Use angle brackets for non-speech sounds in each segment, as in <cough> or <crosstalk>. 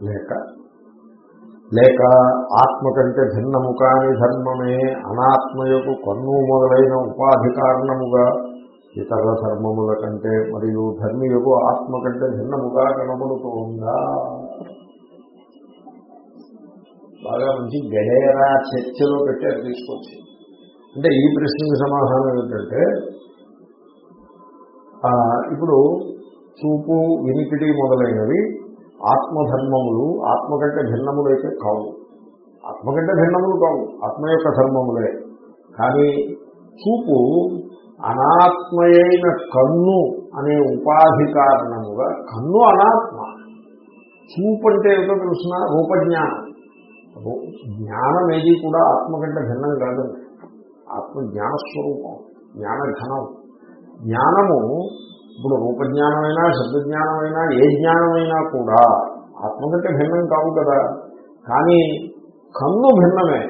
లేక లేక ఆత్మ కంటే భిన్నము కాని ధర్మమే అనాత్మయకు కన్ను మొదలైన ఉపాధి కారణముగా ఇతర ధర్మముల కంటే మరియు ధర్మియకు ఆత్మ కంటే భిన్నముగా కనబడుతుందా బాగా మంచి గడేరా చర్చలో పెట్టారు తీసుకొచ్చి. అంటే ఈ ప్రశ్నకి సమాధానం ఏంటంటే ఆ, ఇప్పుడు చూపు వినికిడి మొదలైనవి ఆత్మధర్మములు ఆత్మ కంటే భిన్నములైతే కావు. ఆత్మ కంటే భిన్నములు కావు. ఆత్మ యొక్క ధర్మములే. కానీ చూపు అనాత్మయైన కన్ను అనే ఉపాధి కారణముగా కన్ను అనాత్మ. చూపు అంటే ఏమిటో తెలుసిన? రూపజ్ఞానం. జ్ఞానం ఏది కూడా ఆత్మ కంటే భిన్నం కాదండి ఆత్మ జ్ఞానస్వరూపం జ్ఞానఘనం. జ్ఞానము ఇప్పుడు రూపజ్ఞానమైనా శబ్దజ్ఞానమైనా ఏ జ్ఞానమైనా కూడా ఆత్మ కంటే భిన్నం కావు కదా. కానీ కన్ను భిన్నమే.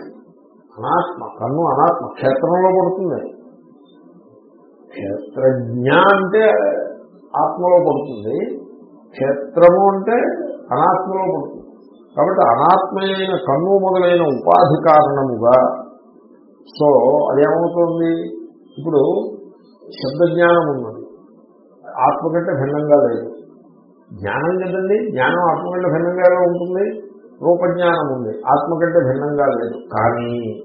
అనాత్మ కన్ను అనాత్మ క్షేత్రంలో పడుతుంది. క్షేత్రజ్ఞ అంటే ఆత్మలో పడుతుంది. క్షేత్రము అంటే అనాత్మలో పడుతుంది. కాబట్టి అనాత్మయైన కన్ను మొదలైన ఉపాధి కారణముగా సో అదేమవుతుంది? ఇప్పుడు శబ్దజ్ఞానం ఉన్నది ఆత్మ కంటే భిన్నంగా లేదు. జ్ఞానం కదండి? జ్ఞానం ఆత్మ కంటే భిన్నంగా ఎలా ఉంటుంది. రూపజ్ఞానం ఉంది. ఆత్మ కంటే భిన్నంగా లేదు. కానీ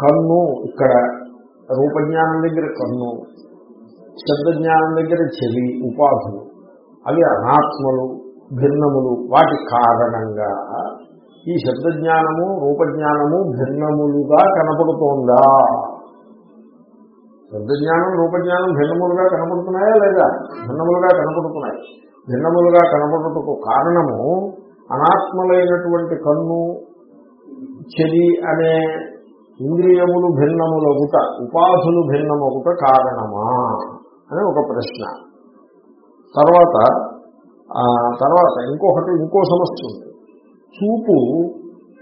కన్ను ఇక్కడ రూపజ్ఞానం దగ్గర కన్ను శబ్దజ్ఞానం దగ్గర చెవి ఉపాధులు. అవి అనాత్మలు భిన్నములు. వాటి కారణంగా ఈ శబ్దజ్ఞానము రూపజ్ఞానము భిన్నములుగా కనపడుతోందా? శబ్దజ్ఞానం రూపజ్ఞానం భిన్నములుగా కనపడుతున్నాయా లేదా? భిన్నములుగా కనపడుతున్నాయి భిన్నములుగా కనపడుటకు కారణము అనాత్మలైనటువంటి కన్ను చెవి అనే ఇంద్రియములు భిన్నములగుట ఉపాధులు భిన్నమగుట కారణమా అని ఒక ప్రశ్న. తర్వాత తర్వాత ఇంకొకటి ఇంకో సమస్య ఉంది. చూపు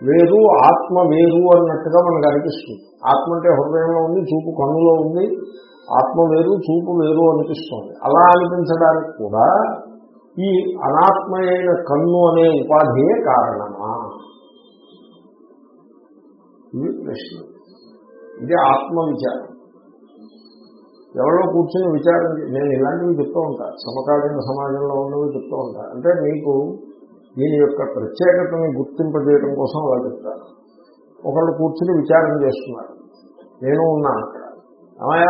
వేరు ఆత్మ వేరు అన్నట్టుగా మనకు అనిపిస్తుంది. ఆత్మ అంటే హృదయంలో ఉంది చూపు కన్నులో ఉంది. ఆత్మ వేరు చూపు వేరు అనిపిస్తుంది. అలా అనిపించడానికి కూడా ఈ అనాత్మయైన కన్ను అనే ఉపాధియే కారణమా? ఇది ప్రశ్న. ఇది ఆత్మ విచారం. ఎవరో కూర్చొని విచారం నేను ఇలాంటివి చెప్తూ ఉంటా. సమకాలీన సమాజంలో ఉన్నవి చెప్తూ ఉంటా. అంటే మీకు దీని యొక్క ప్రత్యేకతని గుర్తింపజేయడం కోసం అలా చెప్తారు. ఒకళ్ళు కూర్చుని విచారం చేస్తున్నారు. నేను ఉన్నా. అక్కడ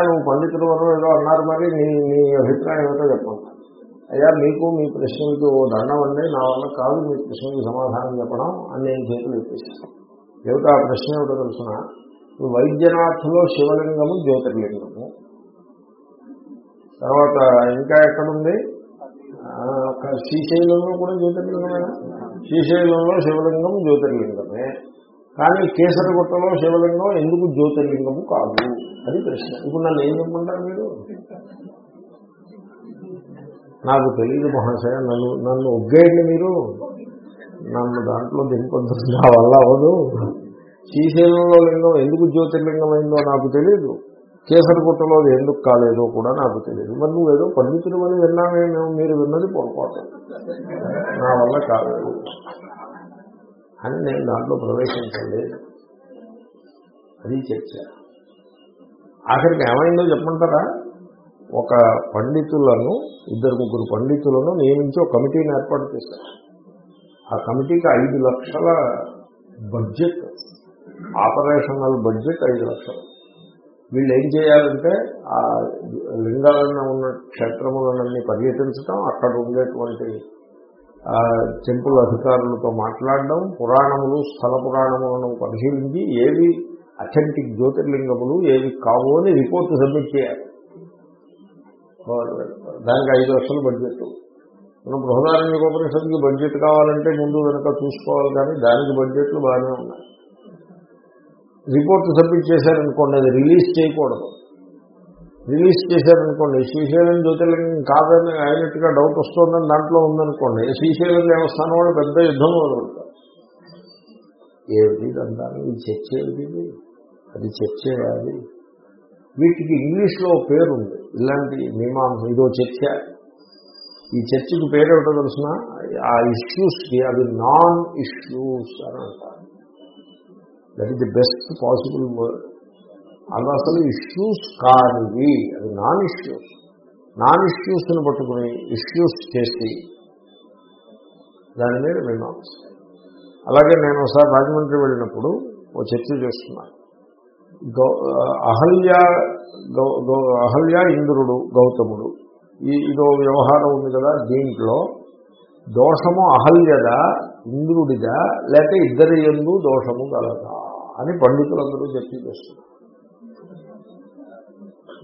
నువ్వు పండితుల వరకు ఏదో అన్నారు మరి నీ నీ అభిప్రాయం ఏమిటో చెప్పండి. అయ్యా మీకు మీ ప్రశ్నలకి ఓ దండం అండి. నా వల్ల కాదు మీ ప్రశ్నకి సమాధానం చెప్పడం అని నేను చేతులు ఎత్తేసాను ఏమిటో ఆ ప్రశ్న ఏమిటో తెలుసిన? వైద్యనాథులో శివలింగము జ్యోతిర్లింగము. తర్వాత ఇంకా ఎక్కడుంది? శ్రీశైలంలో కూడా జ్యోతిర్లింగమే. శ్రీశైలంలో శివలింగం జ్యోతిర్లింగమే. కానీ కేసరగుట్టలో శివలింగం ఎందుకు జ్యోతిర్లింగము కాదు? అది ప్రశ్న. ఇప్పుడు నన్ను ఏం చెప్పమంటారు మీరు? నాకు తెలియదు మహాశయ నన్ను నన్ను ఒగ్గేయండి మీరు. నన్ను దాంట్లో దింపొద్దు నా వల్ల అవ్వదు. శ్రీశైలంలో లింగం ఎందుకు జ్యోతిర్లింగం అయిందో నాకు తెలియదు కేసరిగుట్టలో అది ఎందుకు కాలేదో కూడా నాకు తెలియదు. మరి నువ్వేదో పండితులు అని విన్నామే మేము మీరు విన్నది పొరపాటు. నా వల్ల కాలేదు. అని నేను దాంట్లో ప్రవేశించండి. అది చర్చ. ఆఖరికి ఏమైందో చెప్పమంటారా? ఒక పండితులను ఇద్దరు ముగ్గురు పండితులను నియమించి ఒక కమిటీని ఏర్పాటు చేశారు. ఆ కమిటీకి ఐదు లక్షల బడ్జెట్ ఆపరేషనల్ బడ్జెట్ ఐదు లక్షలు. వీళ్ళు ఏం చేయాలంటే ఆ లింగాలను ఉన్న క్షేత్రములన్నీ పర్యటించడం అక్కడ ఉండేటువంటి టెంపుల్ అధికారులతో మాట్లాడడం పురాణములు స్థల పురాణములను పరిశీలించి ఏవి అథెంటిక్ జ్యోతిర్లింగములు ఏవి కావు అని రిపోర్ట్ సబ్మిట్ చేయాలి. దానికి ఐదు లక్షలు బడ్జెట్. మనం బృహదారణ్య బడ్జెట్ కావాలంటే ముందు వెనుక చూసుకోవాలి కానీ దానికి బడ్జెట్లు బాగానే ఉన్నాయి. రిపోర్ట్ సబ్మిట్ చేశారనుకోండి అది రిలీజ్ చేయకూడదు. రిలీజ్ చేశారనుకోండి శ్రీశైలం జ్యోతిర్లింగం కాదని అయినట్టుగా డౌట్ వస్తుందని దాంట్లో ఉందనుకోండి శ్రీశైలం దేవస్థానం వాళ్ళు పెద్ద యుద్ధం మొదలుపెడతారు. ఏమిటి ఇదంతా ఇది చర్చ ఏమిటి అది చర్చ అది వీటికి ఇంగ్లీష్లో పేరు ఉంది ఇలాంటి మీమాంస ఇదో చర్చ. ఈ చర్చికి ఏమిటో తెలిసిన? ఆ ఇష్యూస్కి అవి నాన్ ఇష్యూస్ అని అంటారు. That is the best possible word అవి అసలు ఇష్యూస్ కానివి అది నాన్ ఇష్యూస్ నాన్ ఇష్యూస్ని పట్టుకుని ఇష్యూస్ చేసి దాని మీద మీమాంస అలాగే నేను ఒకసారి రాజమండ్రి వెళ్ళినప్పుడు ఓ చర్చ చేస్తున్నాను గౌ అహల్య గౌ అహల్య ఇంద్రుడు గౌతముడు. ఈ ఇదో వ్యవహారం ఉంది కదా దీంట్లో. దోషము అహల్యదా? ఇంద్రుడిదా లేక ఇద్దరి ఎందు దోషము గలదా అని పండితులందరూ చెప్పి చేస్తున్నారు.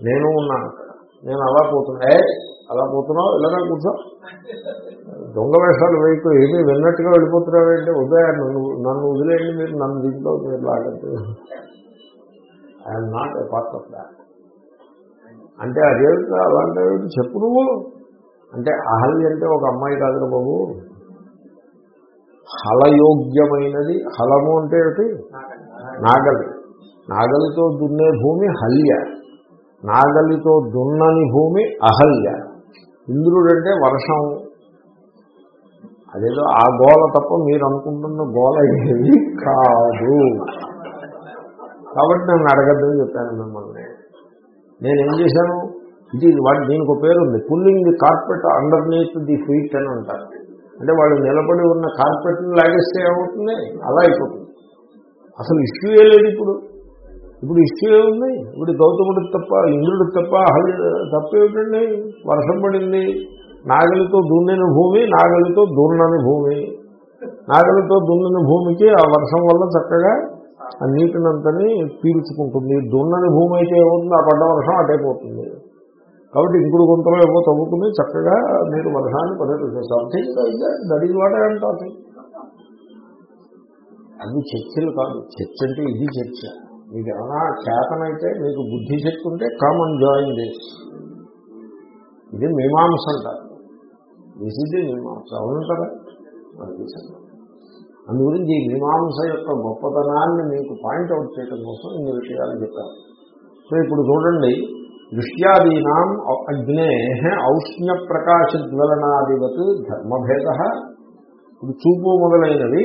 నేను ఉన్నాను నేను అలా పోతున్నా. ఏ అలా పోతున్నావు? ఇలాగా కూర్చో దొంగ వేషాలు వేయకు ఏమీ విన్నట్టుగా వెళ్ళిపోతున్నావంటే? ఉదయం నన్ను నన్ను వదిలేయండి మీరు నన్ను దీంట్లో మీరు లాగద్దు I'm not a part of that అంటే అదేమిటి అలాంటి చెప్పు నువ్వు. అంటే అహల్య అంటే ఒక అమ్మాయి కాదు బాబు. హలయోగ్యమైనది హలము అంటే ఏమిటి? నాగలి. నాగలితో దున్నే భూమి హల్య. నాగలితో దున్నని భూమి అహల్య. ఇంద్రుడంటే వర్షం. అదేదో ఆ గోల తప్ప మీరు అనుకుంటున్న గోల ఏది కాదు. కాబట్టి నన్ను అడగద్దని చెప్పాను మిమ్మల్ని. నేనేం చేశాను? ఇది వాటి దీనికి ఒక పేరు ఉంది pulling the carpet underneath the feet అని అంటారు. అంటే వాళ్ళు నిలబడి ఉన్న కార్పెట్ని లాగేస్తే ఏమవుతుంది? అలా అయిపోతుంది. అసలు ఇష్యూ ఏ లేదు ఇప్పుడు. ఇప్పుడు ఇష్యూ ఏముంది ఇప్పుడు గౌతముడు తప్ప ఇంద్రుడు తప్ప హరి తప్పేమిటండి? వర్షం పడింది. నాగలితో దున్నిన భూమి నాగలితో దున్నని భూమి. నాగలితో దున్నిన భూమికి ఆ వర్షం వల్ల చక్కగా ఆ నీటినంతని పీల్చుకుంటుంది. దున్నని భూమి అయితే ఏమవుతుంది? ఆ పడ్డ వర్షం అటైపోతుంది కాబట్టి ఇంకుడు గుంతలో ఏమో తవ్వుకుని చక్కగా మీరు వర్షాన్ని పర్యటన something that is what I'm అది చర్చలు కాదు. చర్చ అంటే ఇది చర్చ. మీకు ఏమైనా చేతనైతే మీకు బుద్ధి శక్తి ఉంటే కామన్ జాయిన్ దిస్ ఇది మీమాంస అంటారు దిస్ ఇది మీమాంస. అవునంటారా అది అందుగురించి ఈ మీమాంస యొక్క గొప్పతనాన్ని మీకు పాయింట్అవుట్ చేయడం కోసం ఇన్ని విషయాలు చెప్పారు. సో ఇప్పుడు చూడండి దృశ్యాదీనాం అగ్నే ఔష్ణ్య ప్రకాశ జ్వలనాదివత్ ధర్మభేద. ఇప్పుడు చూపు మొదలైనవి.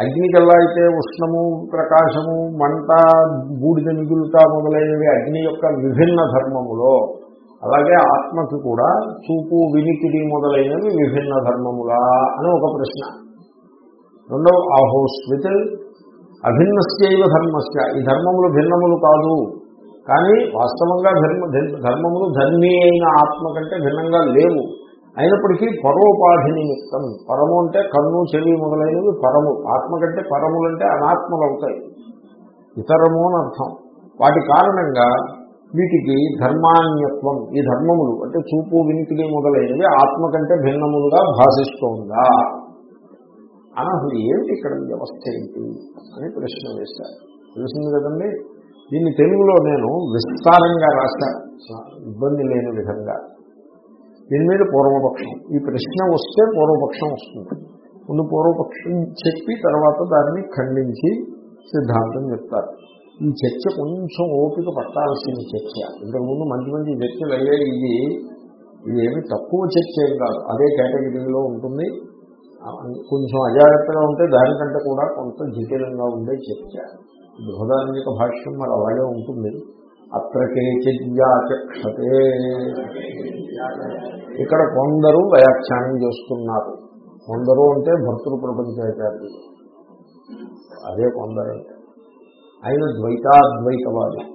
అగ్నికల్లా అయితే ఉష్ణము ప్రకాశము మంట బూడిద మిగులుట మొదలైనవి అగ్ని యొక్క విభిన్న ధర్మములో. అలాగే ఆత్మకి కూడా చూపు వినికిడి మొదలైనవి విభిన్న ధర్మములా అని ఒక ప్రశ్న. రెండవ ఆహోస్విత్ అభిన్నస్యవ ధర్మస్య. ఈ ధర్మములు భిన్నములు కాదు. కానీ వాస్తవంగా ధర్మ ధర్మములు ధర్మీ అయిన ఆత్మ కంటే భిన్నంగా లేవు. అయినప్పటికీ పరోపాధి నిమిత్తం పరము అంటే కన్ను చెవి మొదలైనవి పరము. ఆత్మ కంటే పరములంటే అనాత్మలు అవుతాయి ఇతరము అని అర్థం. వాటి కారణంగా వీటికి ధర్మాన్యత్వం ఈ ధర్మములు అంటే చూపు వినికిడి మొదలైనవి ఆత్మ కంటే భిన్నములుగా భాషిస్తోందా? అని అసలు ఏమిటి ఇక్కడ వ్యవస్థ ఏంటి అని ప్రశ్న వేశారు. తెలిసింది కదండి? దీన్ని తెలుగులో నేను విస్తారంగా రాశాను ఇబ్బంది లేని విధంగా. దీని మీద పూర్వపక్షం. ఈ ప్రశ్న వస్తే పూర్వపక్షం వస్తుంది. ముందు పూర్వపక్షం చెప్పి తర్వాత దాన్ని ఖండించి సిద్ధాంతం చెప్తారు. ఈ చర్చ కొంచెం ఓపిక పట్టాల్సిన చర్చ. ఇంతకుముందు మంచి మంచి చర్చలు అయ్యాయి. ఇది ఇది ఏమి తక్కువ చర్చ ఏం కాదు. అదే కేటగిరీలో ఉంటుంది. కొంచెం అజాగ్రత్తగా ఉంటే దానికంటే కూడా కొంత జటిలంగా ఉండే చర్చ. బృహదార్మిక భాష్యం మరి అలాగే ఉంటుంది. అత్ర కేచిద్యాచక్షతే. ఇక్కడ కొందరు వ్యాఖ్యానం చేస్తున్నారు. కొందరు అంటే భక్తులు ప్రపంచాచార్యులు. అదే కొందరు. ఆయన ద్వైతాద్వైతవాది.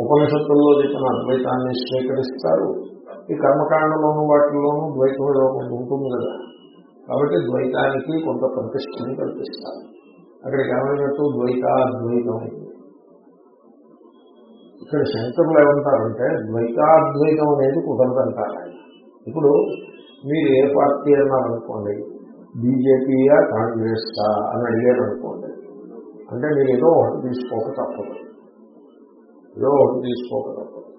ఉపనిషత్తుల్లో చెప్పిన అద్వైతాన్ని స్వీకరిస్తారు. ఈ కర్మకాండలోను వాటిల్లోనూ ద్వైతం ఉంటుంది కదా. కాబట్టి ద్వైతానికి కొంత ప్రతిష్టని కల్పిస్తారు. అక్కడికి ఏమైనట్టు ద్వైతాద్వైతం ఇక్కడ శంకరులు ఏమంటారంటే ద్వైతాద్వైతం అనేది కుదరదంటారు ఇప్పుడు మీరు ఏ పార్టీ అన్నారనుకోండి బీజేపీయా కాంగ్రెస్సా అని అడిగారు అనుకోండి అంటే మీరు ఏదో ఒకటి తీసుకోక తప్పదు. ఏదో ఒకటి తీసుకోక తప్పదు.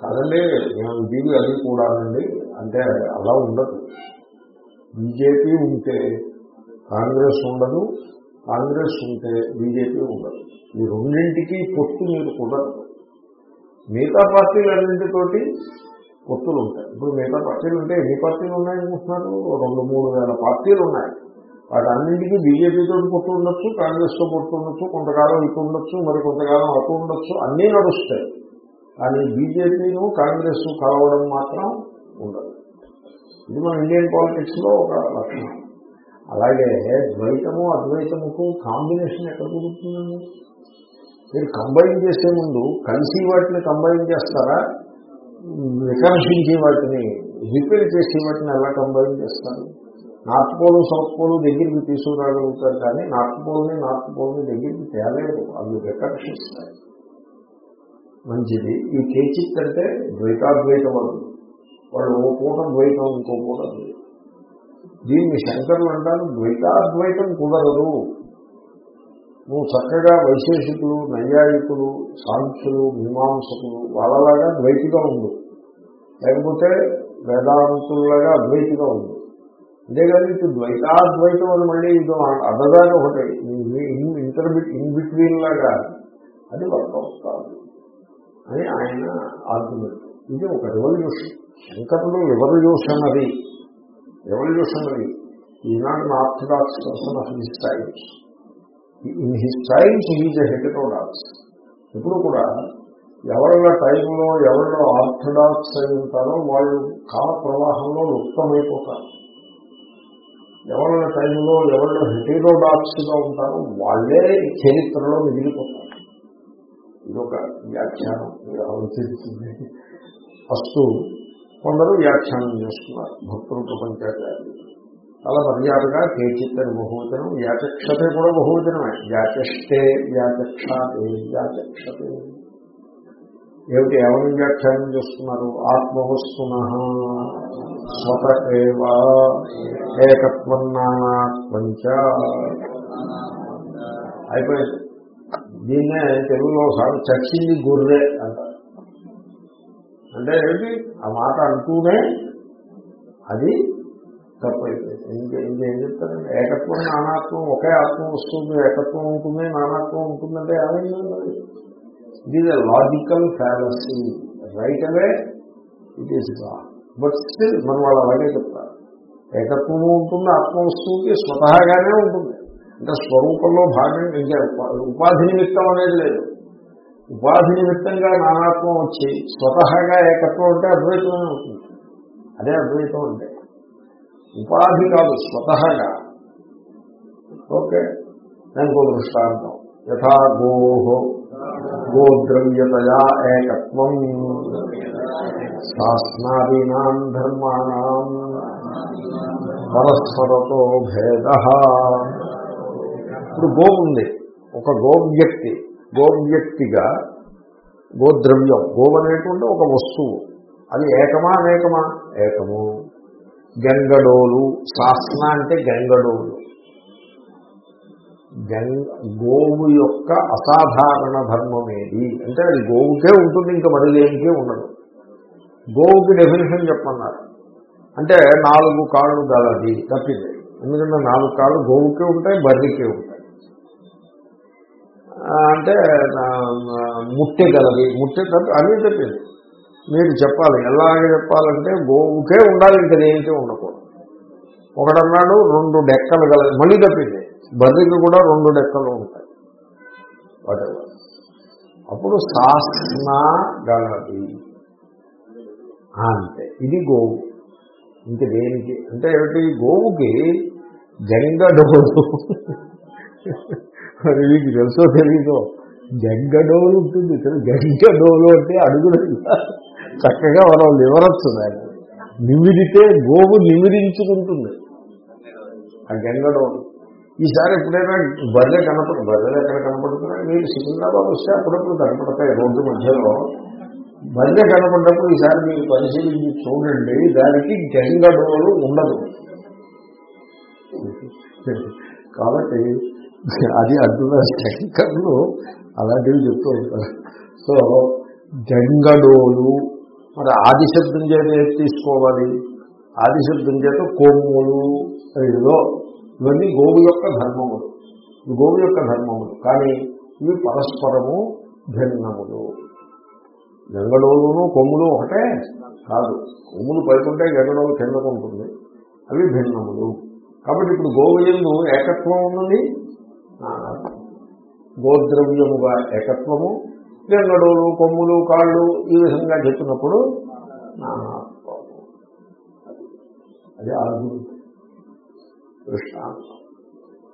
కాదండి మేము దీవి అది కూడానండి అంటే అలా ఉండదు. బీజేపీ ఉంటే కాంగ్రెస్ ఉండదు కాంగ్రెస్ ఉంటే బీజేపీ ఉండదు. ఈ రెండింటికి పొత్తు మీరు కుదరదు మిగతా పార్టీలన్నింటితోటి పొత్తులు ఉంటాయి. ఇప్పుడు మిగతా పార్టీలు ఉంటే ఎన్ని పార్టీలు ఉన్నాయనుకుంటున్నారు రెండు మూడు వేల పార్టీలు ఉన్నాయి. వాటన్నింటికి బీజేపీతో పొత్తు ఉండొచ్చు కాంగ్రెస్తో పొత్తు ఉండొచ్చు కొంతకాలం ఇటు ఉండొచ్చు మరి కొంతకాలం అటు ఉండొచ్చు అన్నీ నడుస్తాయి. కానీ బీజేపీను కాంగ్రెస్ కలవడం మాత్రం ఉండదు. ఇది మన ఇండియన్ పాలిటిక్స్లో ఒక లక్షణం. అలాగే ద్వైతము అద్వైతముకు కాంబినేషన్ ఎక్కడ కుదురుతుందండి? మీరు కంబైన్ చేసే ముందు కలిసి వాటిని కంబైన్ చేస్తారా? వికర్షించే వాటిని రిపేర్ చేసే వాటిని ఎలా కంబైన్ చేస్తారు? నార్త్ పోలు సౌత్ పోలు దగ్గరికి తీసుకురాగలుగుతారు కానీ నార్త్ పోల్ని నార్త్ పోల్ని దగ్గరికి తేలేదు. అవి వికర్షిస్తాయి. మంచిది. ఈ కేచిత్ అంటే ద్వైతాద్వైతం వాళ్ళు ఓ పూట ద్వైతం ఇంకో పూట ద్వైతం. దీన్ని శంకరులు అంటారు ద్వైతాద్వైతం కుదరదు. నువ్వు చక్కగా వైశేషికులు నైయాయికులు సాంఖ్యులు మీమాంసకులు వాళ్ళలాగా ద్వైతిగా ఉండు. లేకపోతే వేదాంతుల్లాగా అద్వైతిగా ఉండు. అంతేగాని ఇటు ద్వైతాద్వైతం అని మళ్ళీ ఇది అదదాని ఒకటి. ఇంటర్బిట్ ఇన్ బిట్వీన్ లాగా. అది వర్కౌట్ కాదు అని ఆయన ఆర్గ్యుమెంట్. ఇది ఒక రెవల్యూషన్ శంకరుడు revolutionary revolutionary Eenadu orthodox person of his times in his times he's heterodox ఎప్పుడు కూడా ఎవరి టైంలో ఎవరిలో ఆర్థడాక్స్ అయి ఉంటారో వాళ్ళు కాల ప్రవాహంలో లుప్తమైపోతారు. ఎవరి టైంలో ఎవరిలో హెటరోడాక్స్గా ఉంటారో వాళ్ళే చరిత్రలో మిగిలిపోతారు. ఇది ఒక వ్యాఖ్యానం. మీరు ఆలోచిస్తుంది ఫస్ట్ కొందరు వ్యాఖ్యానం చేస్తున్నారు. భక్తులు ప్రపంచాచార్యులు చాలా మర్యాదగా కేచిత్తని బహువచనం వ్యాచక్షతే కూడా బహువచనమే. వ్యాచష్టే వ్యాచక్షతే వ్యాచక్షతే. ఏమిటి? ఎవరిని వ్యాఖ్యానం చేస్తున్నారు? ఆత్మవస్తున స్వత ఏవా ఏకత్వన్నానాత్మంచ అయిపోయింది. దీన్నే తెలుగులో సార్ చచ్చింది గుర్రే అంట అంటే ఏంటి ఆ మాట అంటూనే అది తప్పైపోయింది ఇంకే ఇంకేం చెప్తారండి ఏకత్వం నానాత్వం ఒకే ఆత్మ వస్తుంది ఏకత్వం ఉంటుంది నానాత్వం ఉంటుందంటే ఏమైందండి it is a logical fallacy right away it is but still మన వాళ్ళు అలాగే చెప్తారు ఏకత్వము ఉంటుంది ఆత్మ వస్తుంది స్వతహాగానే ఉంటుంది అంటే స్వరూపంలో భాగం ఇంకా ఉపాధి నిమిత్తం అనేది లేదు ఉపాధి నిమిత్తంగా నానాత్మం వచ్చి స్వతహాగా ఏకత్వం అంటే అద్వైతమే అవుతుంది. అదే అద్వైతం అంటే. ఉపాధి కాదు స్వతహాగా. ఓకే? దానికి ఒక దృష్టాంతం. యథా గో గోద్రవ్యతయా ఏకత్వం శాస్నాదీనాం ధర్మాణం పరస్పరతో భేద. ఇప్పుడు గో ఉంది. ఒక గో వ్యక్తి గోవ్యక్తిగా గోద్రవ్యం గోవు అనేటువంటి ఒక వస్తువు. అది ఏకమా అనేకమా? ఏకము. గంగడోలు శాసన అంటే గంగడోలు. గంగ గోవు యొక్క అసాధారణ ధర్మం ఏది? అంటే అది గోవుకే ఉంటుంది ఇంకా మరి దేనికే ఉండదు. గోవుకి డెఫినేషన్ చెప్పన్నారు అంటే నాలుగు కాళ్ళు గలది తప్పింది ఎందుకంటే నాలుగు కాళ్ళు గోవుకే ఉంటాయి బర్రెకే ఉంటాయి. అంటే ముట్టె గలది. ముట్టె తప్పి అన్నీ చెప్పింది. మీరు చెప్పాలి. ఎలాగే చెప్పాలంటే గోవుకే ఉండాలి ఇంకా దేనికే ఉండకూడదు. ఒకడన్నాడు రెండు డెక్కలు గలది మళ్ళీ తప్పింది బర్రెకి కూడా రెండు డెక్కలు ఉంటాయి. వాటెవర్ అప్పుడు శాసన గలది. అంతే. ఇది గోవు. ఇంక దేనికి? అంటే ఏమిటి? గోవుకి జంగడోలు మీకు తెలుసో తెలీదో? జంగడోలు ఉంటుంది. జంగడోలు అంటే అడుగులు. చక్కగా మనం నివరచ్చు దాన్ని నిమిరితే గోవు నిమిరించుకుంటుంది. ఆ గంగడోలు ఈసారి ఎప్పుడైనా బర్రె కనపడు బర్రెలు ఎక్కడ కనపడుతున్నాయి మీరు సికింద్రాబాద్ వస్తే అప్పుడప్పుడు కనపడతాయి రోడ్డు మధ్యలో. బర్రె కనపడ్డప్పుడు ఈసారి మీరు పరిశీలించి చూడండి దానికి గంగడోలు ఉండదు. కాబట్టి అది అడ్డుగా శంకర్లు అలాంటివి చెప్తూ ఉంటారు. సో జంగడోలు మరి ఆదిశబ్దం చేత తీసుకోవాలి? ఆదిశబ్దం చేత కొమ్ములు ఏదో ఇవన్నీ గోవు యొక్క ధర్మములు. గోవు యొక్క ధర్మములు. కానీ ఇవి పరస్పరము భిన్నములు. గంగడోలును కొమ్ములు ఒకటే కాదు. కొమ్ములు పైకుంటే గంగడోలు కిందకు ఉంటుంది అవి భిన్నములు. కాబట్టి ఇప్పుడు గోవు ఎందు ఏకత్వం ఉన్నది? గోద్రవ్యముగా ఏకత్వము గంగడోలు కొమ్ములు కాళ్ళు ఈ విధంగా చెప్పినప్పుడు నానాత్వము అది ఆరుగురు దృష్టాంతం.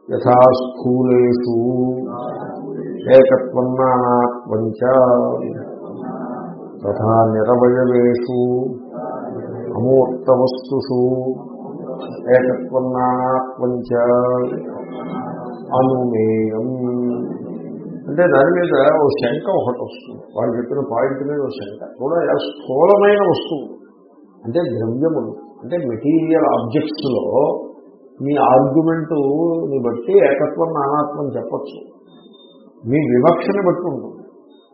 యథా స్థూలేషు ఏకత్వం నానాత్వం తథా నిరవయవేషు అమూర్తవస్తుషు ఏకత్వం నానాత్వం అనుమేయం. అంటే దాని మీద ఓ శంక ఒకటి వస్తుంది. వాళ్ళు చెప్పిన పాయింట్ మీద ఓ శంక కూడా స్థూలమైన వస్తువు. అంటే ద్రవ్యములు. అంటే మెటీరియల్ ఆబ్జెక్ట్స్లో మీ ఆర్గ్యుమెంటుని బట్టి ఏకత్వం నానాత్వం చెప్పచ్చు. మీ వివక్షని బట్టి ఉంటుంది.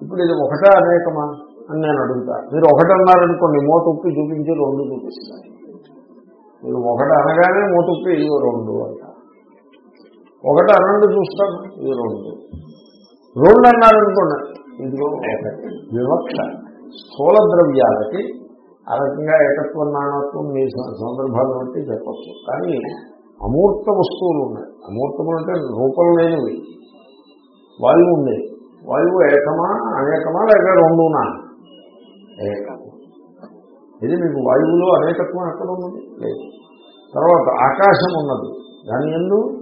ఇప్పుడు ఇది ఒకటా అనేకమా అని నేను అడుగుతా. మీరు ఒకటన్నారనుకోండి అన్నారనుకోండి చూపించి రెండు చూపిస్తారు. మీరు ఒకటి అనగానే మోటుప్పి ఇది రెండు అంట ఒకటి అనండి చూస్తాను ఇది రెండు. రెండు అన్నారనుకోండి ఇందులో వివక్ష. స్థూల ద్రవ్యాలకి ఆ రకంగా ఏకత్వం నాణత్వం మీ సందర్భాన్ని బట్టి చెప్పచ్చు. కానీ అమూర్త వస్తువులు ఉన్నాయి. అమూర్తములు అంటే రూపం లేనివి. వాయువు ఉంది. వాయువు ఏకమా అనేకమా లేక రెండునా? ఏకం ఇది మీకు వాయువులో అనేకత్వం ఎక్కడ ఉన్నది? లేదు. తర్వాత ఆకాశం ఉన్నది. దాని ఎందు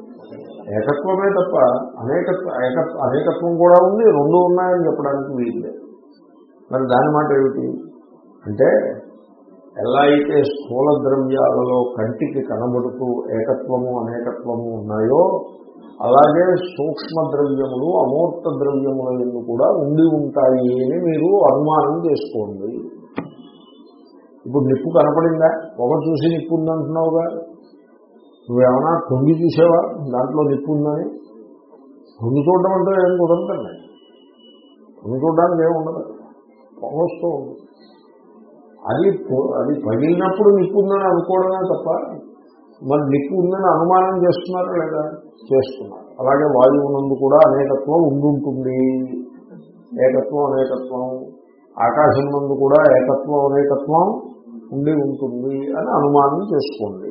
ఏకత్వమే తప్ప అనేకత్వ ఏకత్వ అనేకత్వం కూడా ఉంది రెండు ఉన్నాయని చెప్పడానికి వీలు మరి దాని మాట ఏమిటి? అంటే ఎలా అయితే స్థూల ద్రవ్యాలలో కంటికి కనబడుతూ ఏకత్వము అనేకత్వము ఉన్నాయో అలాగే సూక్ష్మ ద్రవ్యములు అమూర్త ద్రవ్యముల కూడా ఉండి ఉంటాయి అని మీరు అనుమానం చేసుకోండి. ఇప్పుడు నిప్పు కనపడిందా? ఒక చూసి నిప్పు ఉందంటున్నావుగా. నువ్వేమన్నా తొంగి చూసావా? దాంట్లో నిప్పు ఉందని? తొంగి చూడడం అంటే ఏం కుదరదండి. తొంగి చూడడానికి ఏమి ఉండదు. ఉంది అది అది పగిలినప్పుడు నిప్పు ఉందని అనుకోవడమే తప్ప మరి నిప్పు ఉందని అనుమానం చేస్తున్నారా లేదా? చేస్తున్నారు. అలాగే వాయువు నందు కూడా అనేకత్వం ఉండుంటుంది. ఏకత్వం అనేకత్వం. ఆకాశం నందు కూడా ఏకత్వం అనేకత్వం ఉండి ఉంటుంది అని అనుమానం చేసుకోండి.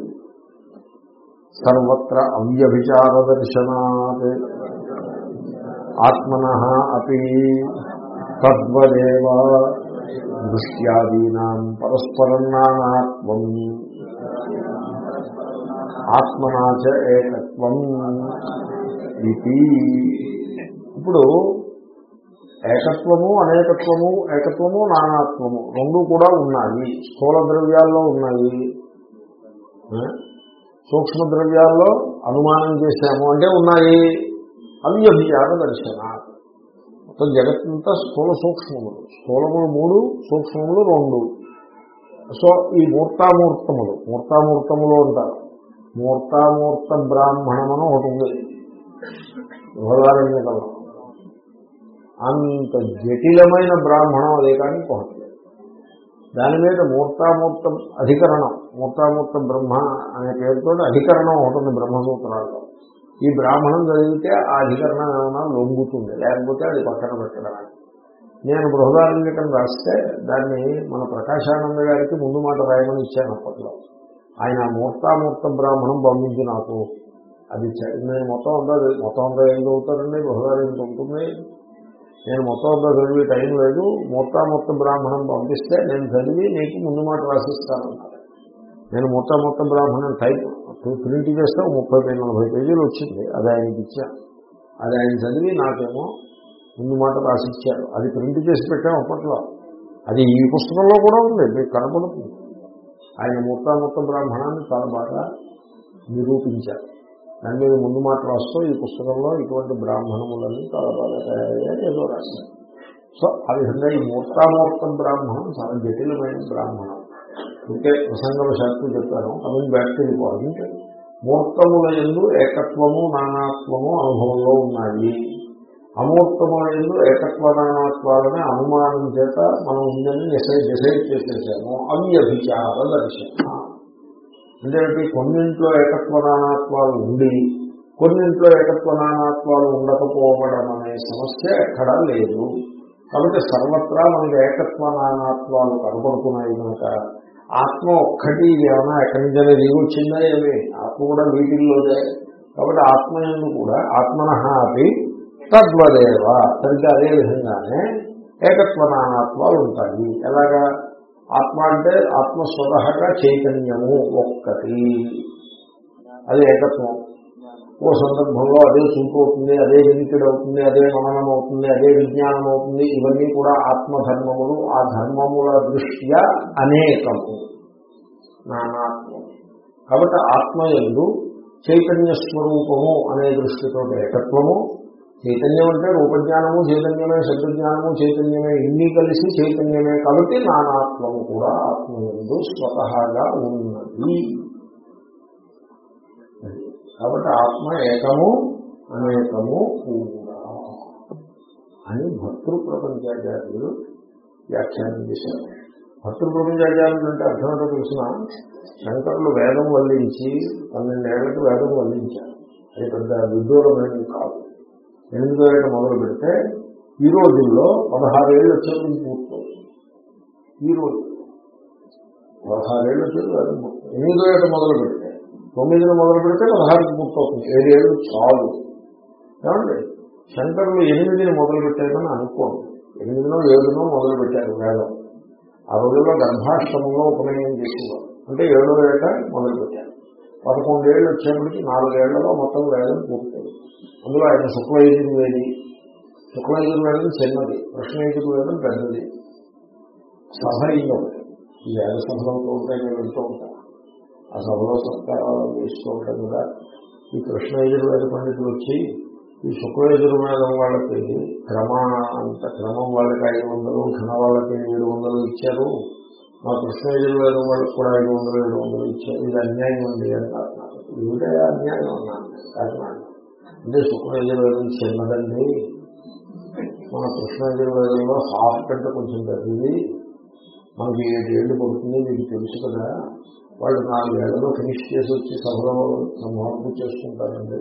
సర్వత్ర అవ్యభిచార దర్శనాత్ ఆత్మన అపి తద్వదేవ దృష్ట్యాదీనా పరస్పరం నానాత్వం ఆత్మనాచ ఏకత్వం ఇది ఇప్పుడు ఏకత్వము అనేకత్వము ఏకత్వము నానాత్వము రెండు కూడా ఉన్నాయి. స్థూల ద్రవ్యాల్లో ఉన్నాయి. సూక్ష్మద్రవ్యాల్లో సూక్ష్మ ద్రవ్యాల్లో అనుమానం చేశాము అంటే ఉన్నాయి. అవ్యభిచార దర్శన మొత్తం జగత్తంతా స్థూల సూక్ష్మములు. స్థూలములు మూడు సూక్ష్మములు రెండు. సో ఈ మూర్తామూర్తములు. మూర్తామూర్తములు అంటారు. మూర్తామూర్త బ్రాహ్మణమని ఒకటి ఉంది. బృహదారణ్యకంలో అంత జటిలమైన బ్రాహ్మణం అదే కానీ ఒకటి దాని మీద మూర్తామూర్తం అధికరణం మూర్తామూర్త బ్రహ్మ అనే పేరుతో అధికరణం ఒకటి బ్రహ్మసూత్రాల్లో. ఈ బ్రాహ్మణం చదివితే ఆ అధికరణం ఏమైనా లొంగుతుంది లేకపోతే అది పక్కన పెట్టడం నేను బృహదారంగికం రాస్తే దాన్ని మన ప్రకాశానంద గారికి ముందు మాట రాయమని ఇచ్చాను అప్పట్లో. ఆయన మూర్తామూర్త బ్రాహ్మణం పంపించి నాకు. అది నేను మొత్తం అంతా మొత్తం అంతా ఏం చదువుతారండి? బృహదారణ్యం ఉంటుంది నేను మొత్తం అంతా చదివి టైం లేదు. మూర్తామూర్త బ్రాహ్మణం పంపిస్తే నేను చదివి నీకు ముందు మాట రాసిస్తాను నేను మొత్తం మొత్తం బ్రాహ్మణం టైప్ ప్రింట్ చేస్తే ముప్పై నలభై పేజీలు వచ్చింది. అది ఆయనకి ఇచ్చాను అది ఆయన చదివి నాకేమో ముందు మాట రాసిచ్చారు. అది ప్రింట్ చేసి పెట్టాం అప్పట్లో. అది ఈ పుస్తకంలో కూడా ఉంది. మీకు కనపడుతుంది ఆయన మొత్తం మొత్తం బ్రాహ్మణాన్ని చాలా బాగా నిరూపించారు. దాని మీద ముందు మాట రాస్తూ ఈ పుస్తకంలో ఇటువంటి బ్రాహ్మణములన్నీ చాలా బాగా తయారయ్యాయి ఏదో రాశారు. సో ఆ విధంగా ఈ మూర్తామూర్తం బ్రాహ్మణం చాలా జటిలమైన బ్రాహ్మణం. ఇంకే ప్రసంగవశాత్తు చెప్పాను coming back to the point. మూర్తముల ఎందు ఏకత్వము నానాత్వము అనుభవంలో ఉన్నాయి. అమూర్తముల ఎందు ఏకత్వ నానాత్వాలని అనుమానం చేత మనం ఉందని డిసైడ్ డిసైడ్ చేసేసాము. అభిచార దర్శనం. ఎందుకంటే కొన్నింట్లో ఏకత్వ నానాత్వాలు ఉండి కొన్నింట్లో ఏకత్వ నానాత్వాలు ఉండకపోవడం అనే సమస్య ఎక్కడా లేదు. కాబట్టి సర్వత్రా మనకి ఏకత్వ నానాత్వాలు కనపడుతున్నాయి కనుక ఆత్మ ఒక్కటి ఏమైనా ఎక్కడి నుంచైనా దిగొచ్చిందా ఏమి? ఆత్మ కూడా వీటిల్లోదే. కాబట్టి ఆత్మ కూడా ఆత్మన అది తద్వదేవ. సరిగ్గా అదే విధంగానే ఏకత్వ నానాత్వాలు ఉంటాయి. ఎలాగా? ఆత్మ అంటే ఆత్మ స్వతహగా చైతన్యము ఒక్కటి. అది ఏకత్వం. ఓ సందర్భంలో అదే చూపు అవుతుంది అదే వినికిడి అవుతుంది అదే మననం అవుతుంది అదే విజ్ఞానం అవుతుంది ఇవన్నీ కూడా ఆత్మధర్మములు ఆ ధర్మముల దృష్ట్యా అనేకము. నానాత్మము కాబట్టి ఆత్మ ఎందు చైతన్య స్వరూపము అనే దృష్టితో ఏకత్వము చైతన్యం అంటే రూపజ్ఞానము చైతన్యమే శబ్దజ్ఞానము చైతన్యమే ఇన్ని కలిసి చైతన్యమే కాబట్టి నానాత్మము కూడా ఆత్మయందు స్వతహాగా ఉన్నది. కాబట్టి ఆత్మ ఏకము అనేకము కూడా అని భక్తృ ప్రపంచాచార్యులు వ్యాఖ్యానం చేశారు. భక్తృ ప్రపంచాచార్యులు అంటే అర్థమంటే తెలిసిన? శంకరులు వేదం వల్లించి పన్నెండేళ్ళకు వేదం వల్లించారు. అది పెద్ద విదూరమైనది కాదు ఎనిమిదో ఏట మొదలు పెడితే ఈ రోజుల్లో పదహారేళ్ళు వచ్చేందుకు పూర్తవుతుంది ఈ రోజు పదహారేళ్ళు వచ్చేది అది పూర్తవుతుంది ఎనిమిదో ఏట మొదలు పెడితే తొమ్మిదిని మొదలు పెడితే పదహారుకి పూర్తవుతుంది ఏడేళ్ళు చాలు. ఏమండి? శంకరులు ఎనిమిదిని మొదలు పెట్టారని అనుకోండి. ఎనిమిదినో ఏడునో మొదలు పెట్టారు వేదం. ఆ రోజుల్లో గర్భాశ్రమంలో ఉపనయనం చేసేవారు. అంటే ఏడో ఏట మొదలు పెట్టారు. పదకొండేళ్ళు వచ్చేప్పటికి నాలుగేళ్ళలో మొత్తం వేదం పూర్తయింది. అందులో ఆయన శుక్లయజుర్వేది శుక్లయజుర్వేదం చిన్నది. కృష్ణయజుర్వేదం పెద్దది. సభ ఇంకొకటి ఈ వేద సభలో ఉంటాయి నేను వెళ్తూ ఉంటాను. ఆ సభలో సత్కారాలు వేస్తూ ఉంటాం కదా. ఈ కృష్ణయజుర్వేద పండితులు వచ్చి ఈ శుక్లయజుర్వేదం వాళ్ళకి క్రమ అంత క్రమం వాళ్ళకి ఐదు వందలు ఘన వాళ్ళకి ఏడు వందలు ఇచ్చారు. మా కృష్ణయజుర్వేదం వాళ్ళకి కూడా ఐదు వందలు ఏడు వందలు ఇచ్చారు. ఇది అన్యాయం అండి అని కాదు అన్యాయం అన్నాను కాకినాడ అంటే శుక్రయజుర్వేదం చిన్నదండి మన కృష్ణయజుర్వేదంలో హాఫ్ కంటే కొంచెం పెద్దది. మనకి ఏడేళ్ళు పడుతుంది మీకు తెలుసు కదా. వాళ్ళు నాలుగేళ్ళలో ఫినిష్ చేసి వచ్చి సభలో సంభావన చేసుకుంటారండి.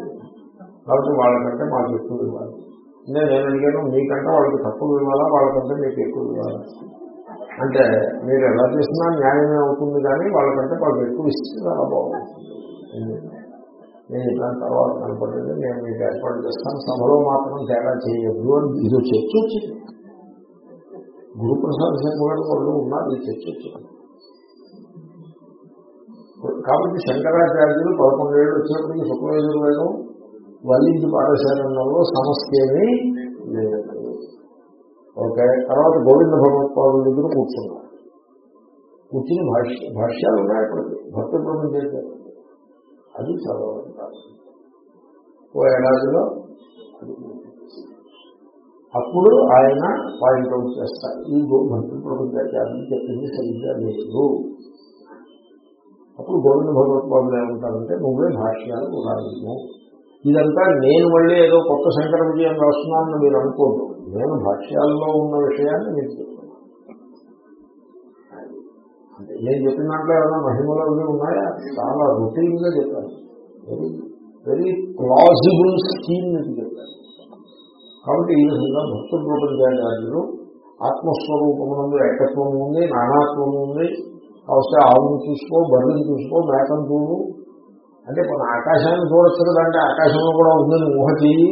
కాబట్టి వాళ్ళకంటే మాకు ఎక్కువ ఇవ్వాలి నేను నేను అడిగాను మీకంటే వాళ్ళకి తక్కువ ఇవ్వాలా వాళ్ళకంటే మీకు ఎక్కువ ఇవ్వాలి అంటే మీరు ఎలా చేసినా న్యాయమే అవుతుంది కానీ వాళ్ళకంటే వాళ్ళకి ఎక్కువ ఇస్తే చాలా బాగుంటుంది. నేను ఇట్లాంటి తర్వాత కనపడింది నేను మీకు ఏర్పాటు చేస్తాను. సభలో మాత్రం తేడా చేయొద్దు అని ఇది చర్చ వచ్చింది గురుప్రసాద్ సింగ్ గారు వాళ్ళు ఉన్నారు ఈ చర్చ వచ్చింది కాబట్టి శంకరాచార్యులు పదకొండేళ్ళు వచ్చేప్పటికి శుక్లయజుర్వేదం వల్లించి పాఠశాలలో సమస్య ఓకే? తర్వాత గోవింద భగవత్పాదుల దగ్గర కూర్చున్నారు కూర్చుని భాష్య భాష్యాలు ఉన్నాయి అప్పటికి. భక్తి ప్రపంచం అది చదవడం ఓ ఏడాదిలో అది అప్పుడు ఆయన పాయింట్అవుట్ చేస్తారు ఈ భక్తి ప్రపంచాచార్యం చెప్పింది సరిగ్గా లేదు. అప్పుడు గోవింద భగవత్పాదులు ఏమంటారంటే నువ్వే భాష్యాలు ఉదాహరణ ఇదంతా నేను మళ్ళీ ఏదో కొత్త శంకర విజయం రాస్తున్నానని మీరు అనుకోదు నేను భాష్యాల్లో ఉన్న విషయాన్ని మీకు చెప్తున్నాను అంటే నేను చెప్పిన దాంట్లో ఏమైనా మహిమలు అవి ఉన్నాయా? చాలా రొటీన్గా చెప్పాను వెరీ వెరీ ప్లాజిబుల్ స్కీమ్ మీకు చెప్పాను కాబట్టి ఈ విధంగా భక్తుల ప్రపంచాచార్యులు ఆత్మస్వరూపమునందు ఏకత్వం ఉంది నానాత్వం ఉంది. కాబట్టి ఆవును చూసుకో బర్రెని చూసుకో మేకను చూడు. అంటే మన ఆకాశాన్ని చూడొచ్చు అంటే ఆకాశంలో కూడా ఉందని ఊహ చేయి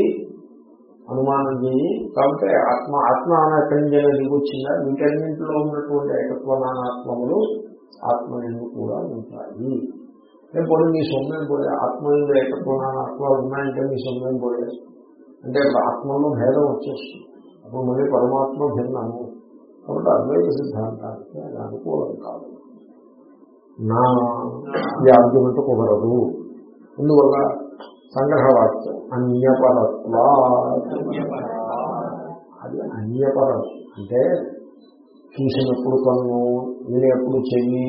అనుమానం చేయి కాబట్టి ఆత్మ ఆత్మ ఎక్కడి నుంచి దిగి వీటన్నింటిలో ఉన్నటువంటి ఏకత్వ నానాత్మములు ఆత్మ ఎందు కూడా ఉంటాయి. నేను పోయి మీ సొమ్మేం పోయే ఆత్మ ఎందు ఏకత్వ నానాత్మాలు ఉన్నాయంటే మీ సొమ్మేం పోయే. అంటే ఇప్పుడు ఆత్మలో భేదం వచ్చేస్తుంది. అప్పుడు మళ్ళీ పరమాత్మ భిన్నము. కాబట్టి అద్వైత సిద్ధాంతానికి అది అనుకూలం కాదు. నా ఈ ఆర్గ్యుమెంట్ కుదరదు. అందువల్ల సంగ్రహవాక్యం. అన్యపరత్వా అది అన్యపరం అంటే చూసినప్పుడు కన్ను వినేప్పుడు చెవి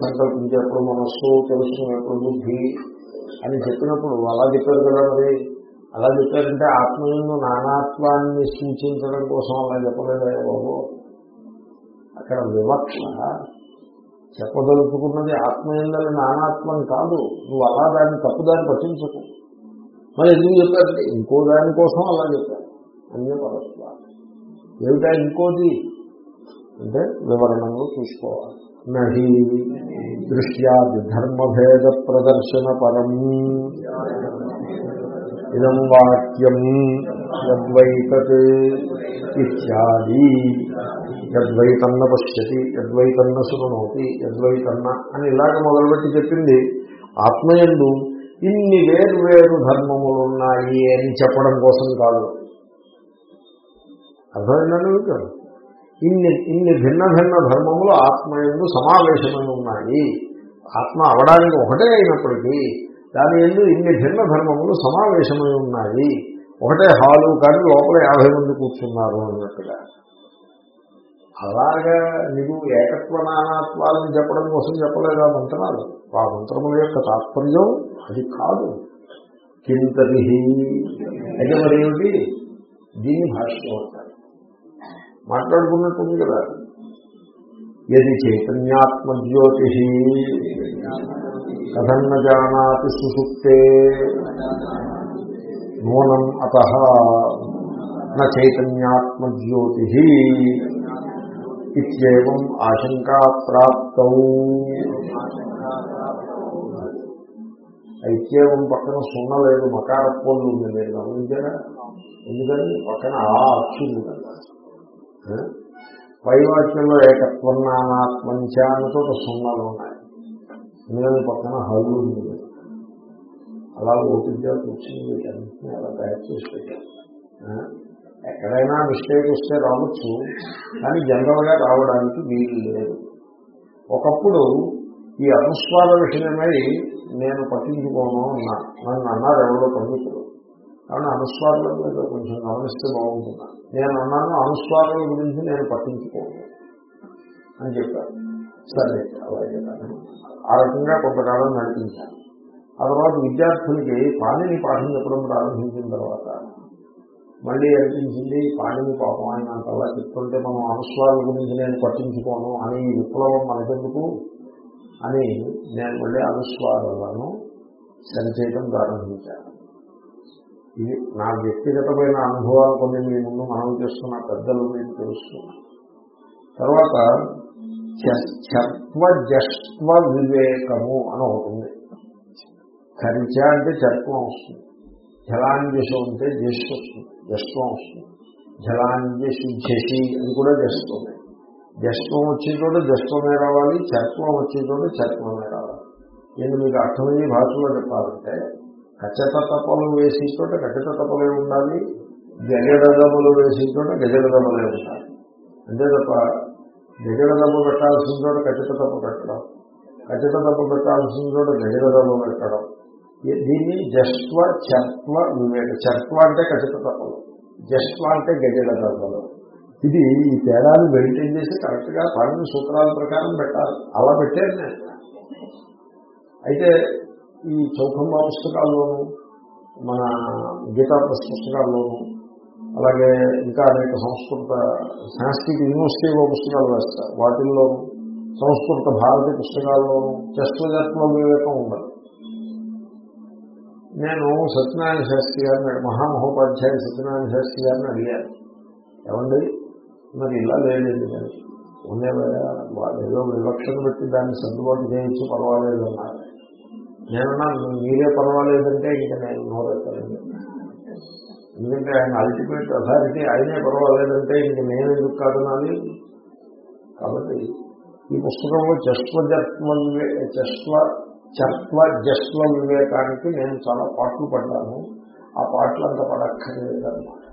సంకల్పించేప్పుడు మనస్సు తెలుసుకునేప్పుడు బుద్ధి అని చెప్పినప్పుడు అలా చెప్పారు కదా మరి. అలా చెప్పారంటే ఆత్మీయులను నానాత్వాన్ని సూచించడం కోసం అలా చెప్పలేదు బాబు? అక్కడ వివక్ష చెప్పదలుచుకున్నది ఆత్మయందని నానాత్మని కాదు. నువ్వు అలా దాన్ని తప్పుదాన్ని పట్టించకు. మరి ఎందుకు చెప్పారంటే ఇంకో దానికోసం అలా చెప్పారు. అన్య పరస్పర ఏమిటా ఇంకోది అంటే వివరణలో చూసుకోవాలి. నహి దృశ్యాది ధర్మభేద ప్రదర్శన పరం. ఇదం వాక్యం యద్వైతత్ ఇత్యాది యద్వైతన్న పశ్యతి యద్వైతన్న శృణోతి యద్వైతన్న అని ఇలాగ మొదలుపెట్టి చెప్పింది. ఆత్మయందు ఇన్ని వేర్వేరు ధర్మములు ఉన్నాయి అని చెప్పడం కోసం కాదు. అర్థమైందండి మీకు? ఇన్ని ఇన్ని భిన్న భిన్న ధర్మములు ఆత్మయందు సమావేశమై ఉన్నాయి ఆత్మ అవడానికి ఒకటే అయినప్పటికీ దాని ఎందు ఇన్ని భిన్న ధర్మములు సమావేశమై ఉన్నాయి. ఒకటే హాలు కానీ లోపల యాభై మంది కూర్చున్నారు అన్నట్టుగా. అలాగా నీకు ఏకత్వ నానాత్వాలను చెప్పడం కోసం చెప్పలేదు ఆ మంత్రాలు? ఆ మంత్రముల యొక్క తాత్పర్యం అది కాదు. కింతరి అయితే మరి ఏమిటి? దీన్ని భాష్యం అంటారు. మాట్లాడుకున్నట్టుంది కదా. యది చైతన్యాత్మజ్యోతి కథన్న జానాతి సుసుప్తే నూనం అత చైతన్యాత్మజ్యోతి ఇత్యేవం ఆశంకా ప్రాప్త ఐత్యేవం పక్కన సున్న లేదు మకార పొల్లు ఉంది మీరు గమనించారా ఎందుకని? పక్కన ఆ అచ్చుంది కదా పై వాక్యంలో ఏకత్వం నానాత్మంచ అన్నతో సున్నాలు ఉన్నాయి. ఎందుకంటే పక్కన హల్లు ఉంది. అలా ఓపికగా కూర్చుని వీటన్నింటినీ అలా తయారు చేసి పెట్టారు. ఎక్కడైనా మిస్టేక్ వస్తే రావచ్చు కానీ జనరల్గా రావడానికి వీలు లేదు. ఒకప్పుడు ఈ అనుస్వార విషయమై నేను పట్టించుకోను అన్నా. నన్ను అన్నారు ఎవరో పండితులు. కాబట్టి అనుస్వారాల మీద కొంచెం గమనిస్తే బాగుంటున్నా నేను అన్నాను అనుస్వారాల గురించి నేను పట్టించుకోను అని చెప్పాను సరే అలాగే ఆ రకంగా కొంతకాలం నడిపించాను ఆ తర్వాత విద్యార్థులకి పాణిని పాఠం చెప్పడం ప్రారంభించిన తర్వాత మళ్ళీ అనిపించింది పాణిని పాపం ఆయన అంతలా చెప్తుంటే మనం అనుస్వాల గురించి నేను పట్టించుకోను అని విప్లవం మనకెందుకు? అని నేను మళ్ళీ అనుస్వాలను సరిచేయడం ప్రారంభించాను. ఇది నా వ్యక్తిగతమైన అనుభవాలు కొన్ని మీ ముందు మనం చేస్తున్న పెద్దలు మీకు తెలుస్తున్నా తర్వాత చర్త్వ జస్త్వ వివేకము అని ఒకటి ఖరిచ అంటే చర్త్వం వస్తుంది. జలాంజసు అంటే జస్ వస్తుంది. జస్వం వస్తుంది. జలాంజసు జసి అది కూడా జస్తుంది జస్వం వచ్చే చోట జస్వమే రావాలి చర్త్వం వచ్చిన చోట చర్త్వమే రావాలి. నేను మీకు అర్థమయ్యే భాషలో చెప్పాలంటే కచ్చత తపలు వేసి చోట కచ్చత తపలే ఉండాలి గజడదములు వేసిన చోట గజడదములే ఉండాలి. అంతే తప్ప గజగదమ్మ పెట్టాల్సిన చోట ఖచ్చిత దెబ్బ పెట్టడం. ఖచ్చిత దెబ్బ పెట్టాల్సిన చోట గజగదమ్మ పెట్టడం. దీన్ని జస్వ చర్త్వ వివేక. చర్త్వ అంటే ఖచ్చిత తప్పలు జస్వ అంటే గజగదమ్మలు ఇది ఈ తేడాన్ని మెయింటైన్ చేసి కరెక్ట్గా పన్నెండు సూత్రాల ప్రకారం పెట్టాలి. అలా పెట్టారు నేను అయితే ఈ చౌకంబా పుస్తకాల్లోనూ మన గీతా పుస్తకాల్లోనూ అలాగే ఇంకా అనేక సంస్కృత సాంస్కృతిక యూనివర్సిటీలో పుస్తకాలు వేస్తారు వాటిల్లో సంస్కృత భారతీయ పుస్తకాల్లోనూ చస్వజత్వ వివేకం ఉండదు. నేను సత్యనారాయణ శాస్త్రి గారిని మహామహోపాధ్యాయ సత్యనారాయణ శాస్త్రి గారిని అడిగాను. ఏమండి? మరి ఇలా లేదండి కానీ ఉండేవా వాళ్ళు ఏదో వివక్షణ పెట్టి దాన్ని సర్దుబాటు చేయించి పర్వాలేదు అన్నారు. నేనన్నా మీరే పర్వాలేదంటే ఇంకా నేను నోరెత్తాను ఎందుకంటే ఆయన అల్టిమేట్ అథారిటీ ఆయనే పర్వాలేదంటే ఇంక నేను ఎందుకు కాదనాలి? కాబట్టి ఈ పుస్తకంలో చస్వజత్వ చస్వ చత్వ జస్వ వివేకానికి నేను చాలా పాటలు పడ్డాను. ఆ పాటలు అంత పడక్కర్లేదన్నమాట.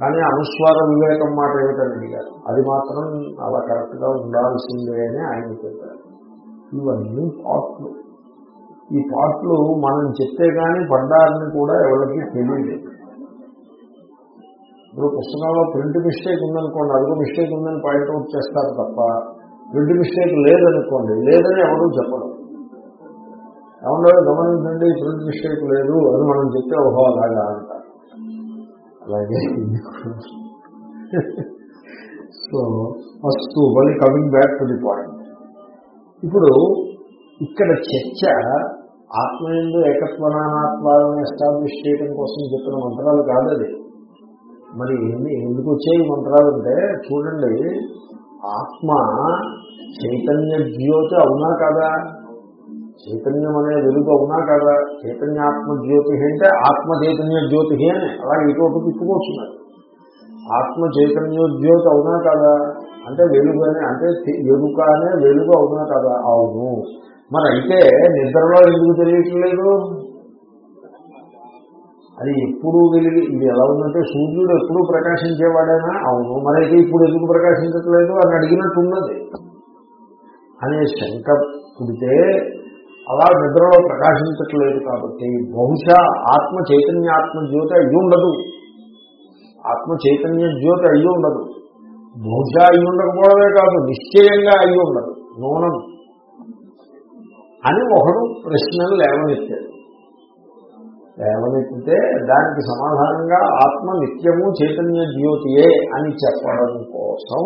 కానీ అనుస్వార వివేకం మాట ఏమిటని అడిగారు. అది మాత్రం అలా కరెక్ట్గా ఉండాల్సిందే అని ఆయన చెప్పారు. ఇవన్నీ పాటలు. ఈ పాటలు మనం చెప్తే కానీ పడ్డారని కూడా ఎవరికి తెలియలేదు. ఇప్పుడు పుస్తకంలో ప్రింట్ మిస్టేక్ ఉందనుకోండి అదిగో మిస్టేక్ ఉందని పాయింట్అవుట్ చేస్తారు తప్ప ప్రింట్ మిస్టేక్ లేదనుకోండి లేదని ఎవరూ చెప్పడం ఏమన్నా గమనించండి ప్రింట్ మిస్టేక్ లేదు అని మనం చెప్తే ఓహో అలాగా అంటారు. అలాగే <laughs> సో ఫస్ట్ మళ్ళీ coming back to the point ఇప్పుడు ఇక్కడ చర్చ ఆత్మ ఎందు ఏకత్వనానాత్వాలను ఎస్టాబ్లిష్ చేయడం కోసం చెప్పిన మంత్రాలు కాదది. మరి ఎందుకు వచ్చాయి మంత్రాలు అంటే చూడండి ఆత్మ చైతన్య జ్యోతి అవునా కదా? చైతన్యం అనే వెలుగు అవునా కదా? చైతన్యాత్మ జ్యోతి అంటే ఆత్మ చైతన్య జ్యోతి అని అలాగే ఇటువంటి తిప్పుకొచ్చున్నారు ఆత్మ చైతన్య జ్యోతి అవునా కదా? అంటే వెలుగు అని అంటే ఎరుక అనే వెలుగు అవునా కదా? అవును. మరి అయితే నిద్రలో ఎందుకు తెలియట్లేదు? అది ఎప్పుడు వెలిగి ఇది ఎలా ఉందంటే సూర్యుడు ఎప్పుడు ప్రకాశించేవాడైనా? అవును. మరైతే ఇప్పుడు ఎందుకు ప్రకాశించట్లేదు? అని అడిగినట్టు ఉన్నది అనే శంక పుడితే అలా నిద్రలో ప్రకాశించట్లేదు కాబట్టి బహుశా ఆత్మ చైతన్య ఆత్మ జ్యోతి అయ్యి ఉండదు. ఆత్మ చైతన్య జ్యోతి అయ్యి ఉండదు. బహుశా అయ్యి ఉండకపోవడమే కాదు నిశ్చయంగా అయ్యి ఉండదు. నూనం. అని ఒకడు ప్రశ్నలు లేవనెత్తాడు లేవనెత్తితే దానికి సమాధానంగా ఆత్మ నిత్యము చైతన్య జ్యోతియే అని చెప్పడం కోసం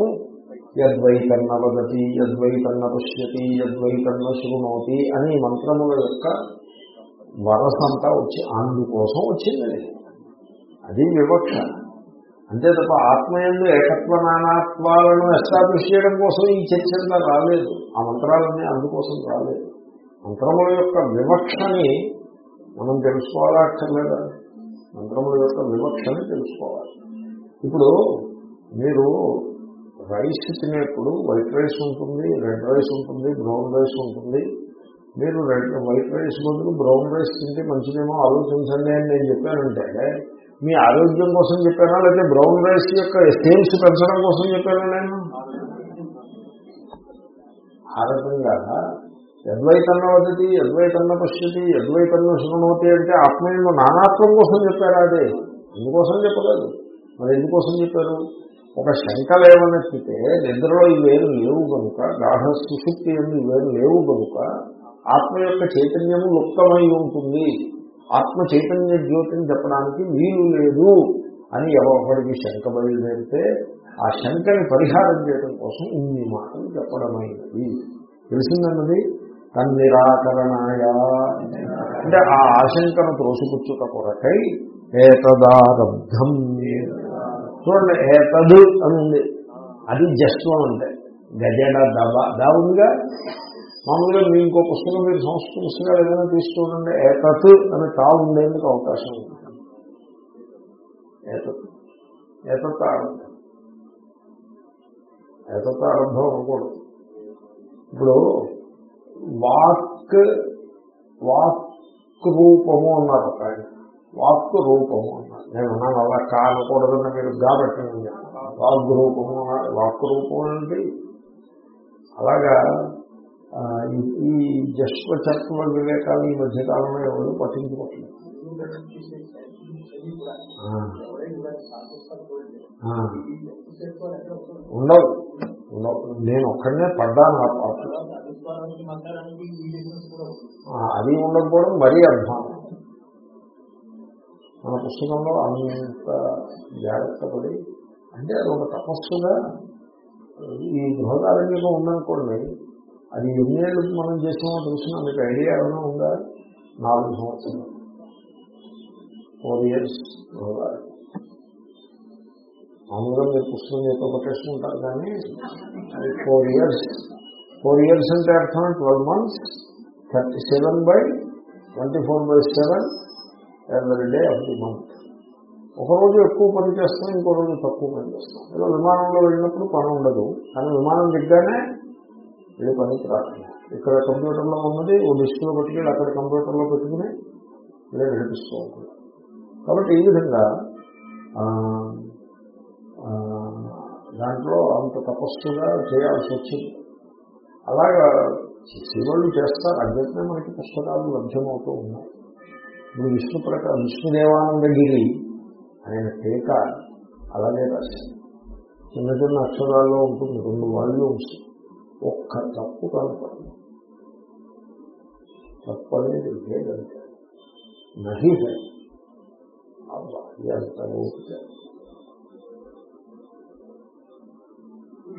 యద్వైతన్న వదతి యద్వైతన్న పశ్యతి యద్వైతన్న శృణోతి అని మంత్రముల యొక్క వరసంతా వచ్చి అందుకోసం వచ్చింది అది వివక్ష. అంతే తప్ప ఆత్మయందు ఏకత్వ నానాత్వాలను ఎస్టాబ్లిష్ చేయడం కోసం ఈ చర్చ రాలేదు. ఆ మంత్రాలన్నీ అందుకోసం రాలేదు. మంత్రముల యొక్క వివక్షని మనం తెలుసుకోవాలా అక్కర్లేదా? మంత్రముల యొక్క వివక్షని తెలుసుకోవాలి. ఇప్పుడు మీరు రైస్ తినేప్పుడు వైట్ రైస్ ఉంటుంది రెడ్ రైస్ ఉంటుంది బ్రౌన్ రైస్ ఉంటుంది. మీరు రెడ్ వైట్ రైస్ బదులు బ్రౌన్ రైస్ తింటే మంచిదేమో ఆలోచించండి అని నేను చెప్పానంటే మీ ఆరోగ్యం కోసం చెప్పానా? లేకపోతే బ్రౌన్ రైస్ యొక్క సేల్స్ పెంచడం కోసం చెప్పానా నేను? ఆ రకంగా ఎద్వైతన్న వదతి ఎద్వైతన్న పశ్యతి ఎద్వైతన్న శృణోతి అంటే ఆత్మయంలో నానాత్వం కోసం చెప్పారా అదే. ఎందుకోసం చెప్పలేదు? మరి ఎందుకోసం చెప్పారు? ఒక శంక లేవనెత్తితే నిద్రలో ఇవేరు లేవు కనుక గాఢ సుశుక్తి ఎందు ఇవేరు లేవు కనుక ఆత్మ యొక్క చైతన్యము లుప్తమై ఉంటుంది. ఆత్మ చైతన్య జ్యోతిని చెప్పడానికి వీలు లేదు అని ఎవరికి శంక బయలుదేరితే ఆ శంకని పరిహారం చేయడం కోసం ఇన్ని మాటలు చెప్పడమైనది. తెలిసిందన్నది? తన్నిరాకరణాయ. అంటే ఆ ఆశంకను త్రోసిపుచ్చుట కొరకై ఏతదారబ్ధం చూడండి ఏతదు అని ఉంది అది జస్వం అంటే. గజడ దబ దా ఉందిగా. మామూలుగా మీ ఇంకో పుస్తకం మీరు సంస్కృత పుస్తకాలు ఏదైనా తీసుకోండి. ఏతత్ అని తా ఉండేందుకు అవకాశం ఉంది. ఏతత్. ఏతత్ ఆరంభం. ఏతత్ ఆరంభం అనకూడదు ఇప్పుడు వాక్ వాక్ రూపము అన్నారు ఒక ఆయన. వాక్ రూపము అన్నారు. నేను అన్నాను అలా కానకూడదని మీరు గా పెట్టండి వాక్ రూపము వాక్ రూపం అంటే అలాగా ఈ జస్వ చర్మ వివేకాలు ఈ మధ్యకాలంలో ఎవరు పట్టించుకోవట్లేదు ఉండవు. నేను ఒక్కడనే పడ్డాను అది ఉండకపోవడం మరీ అధ్వానం మన పుస్తకంలో అంత జాగ్రత్త పడి అంటే అది ఒక తపస్సుగా ఈ గృహకారంగా ఉందనుకోండి అది ఎన్నేళ్ళు మనం చేసామో తెలిసిన మీకు ఐడియా ఏమైనా ఉందా? నాలుగు సంవత్సరాలు. ఫోర్ ఇయర్స్ గృహకారం మామూలుగా మీరు పుస్తకం చేత పట్టేసుకుంటారు కానీ ఫోర్ ఇయర్స్ ఫోర్ ఇయర్స్ అంటే అర్థం twelve months thirty seven by twenty four by seven every day of the month ఒకరోజు ఎక్కువ పని చేస్తాం ఇంకో రోజు తక్కువ పని చేస్తాం. ఏదో విమానంలో వెళ్ళినప్పుడు పని ఉండదు కానీ విమానం దిగ్గానే వెళ్ళి పనికి రాదు ఇక్కడ కంప్యూటర్లో ఉన్నది ఓ డిస్క్లో పట్టుకెళ్ళి అక్కడ కంప్యూటర్లో పెట్టుకుని ఇలా నడిపిస్తూ ఉంటుంది. కాబట్టి ఈ విధంగా దాంట్లో అంత తపస్సుగా చేయాల్సి వచ్చింది. అలాగా శివుళ్ళు చేస్తారు. అధ్యతనే మనకి పుస్తకాలు లభ్యమవుతూ ఉన్నాయి. ఇప్పుడు విష్ణు ప్రకారం విష్ణుదేవానందగిరి ఆయన టీక అలాగే రాశారు. చిన్న చిన్న అక్షరాల్లో ఉంటుంది. రెండు వాల్యూమ్స్. ఒక్క తప్పు కనపడదు. తప్పు అనేది లేదంటే నహి ఎంత ఓపిక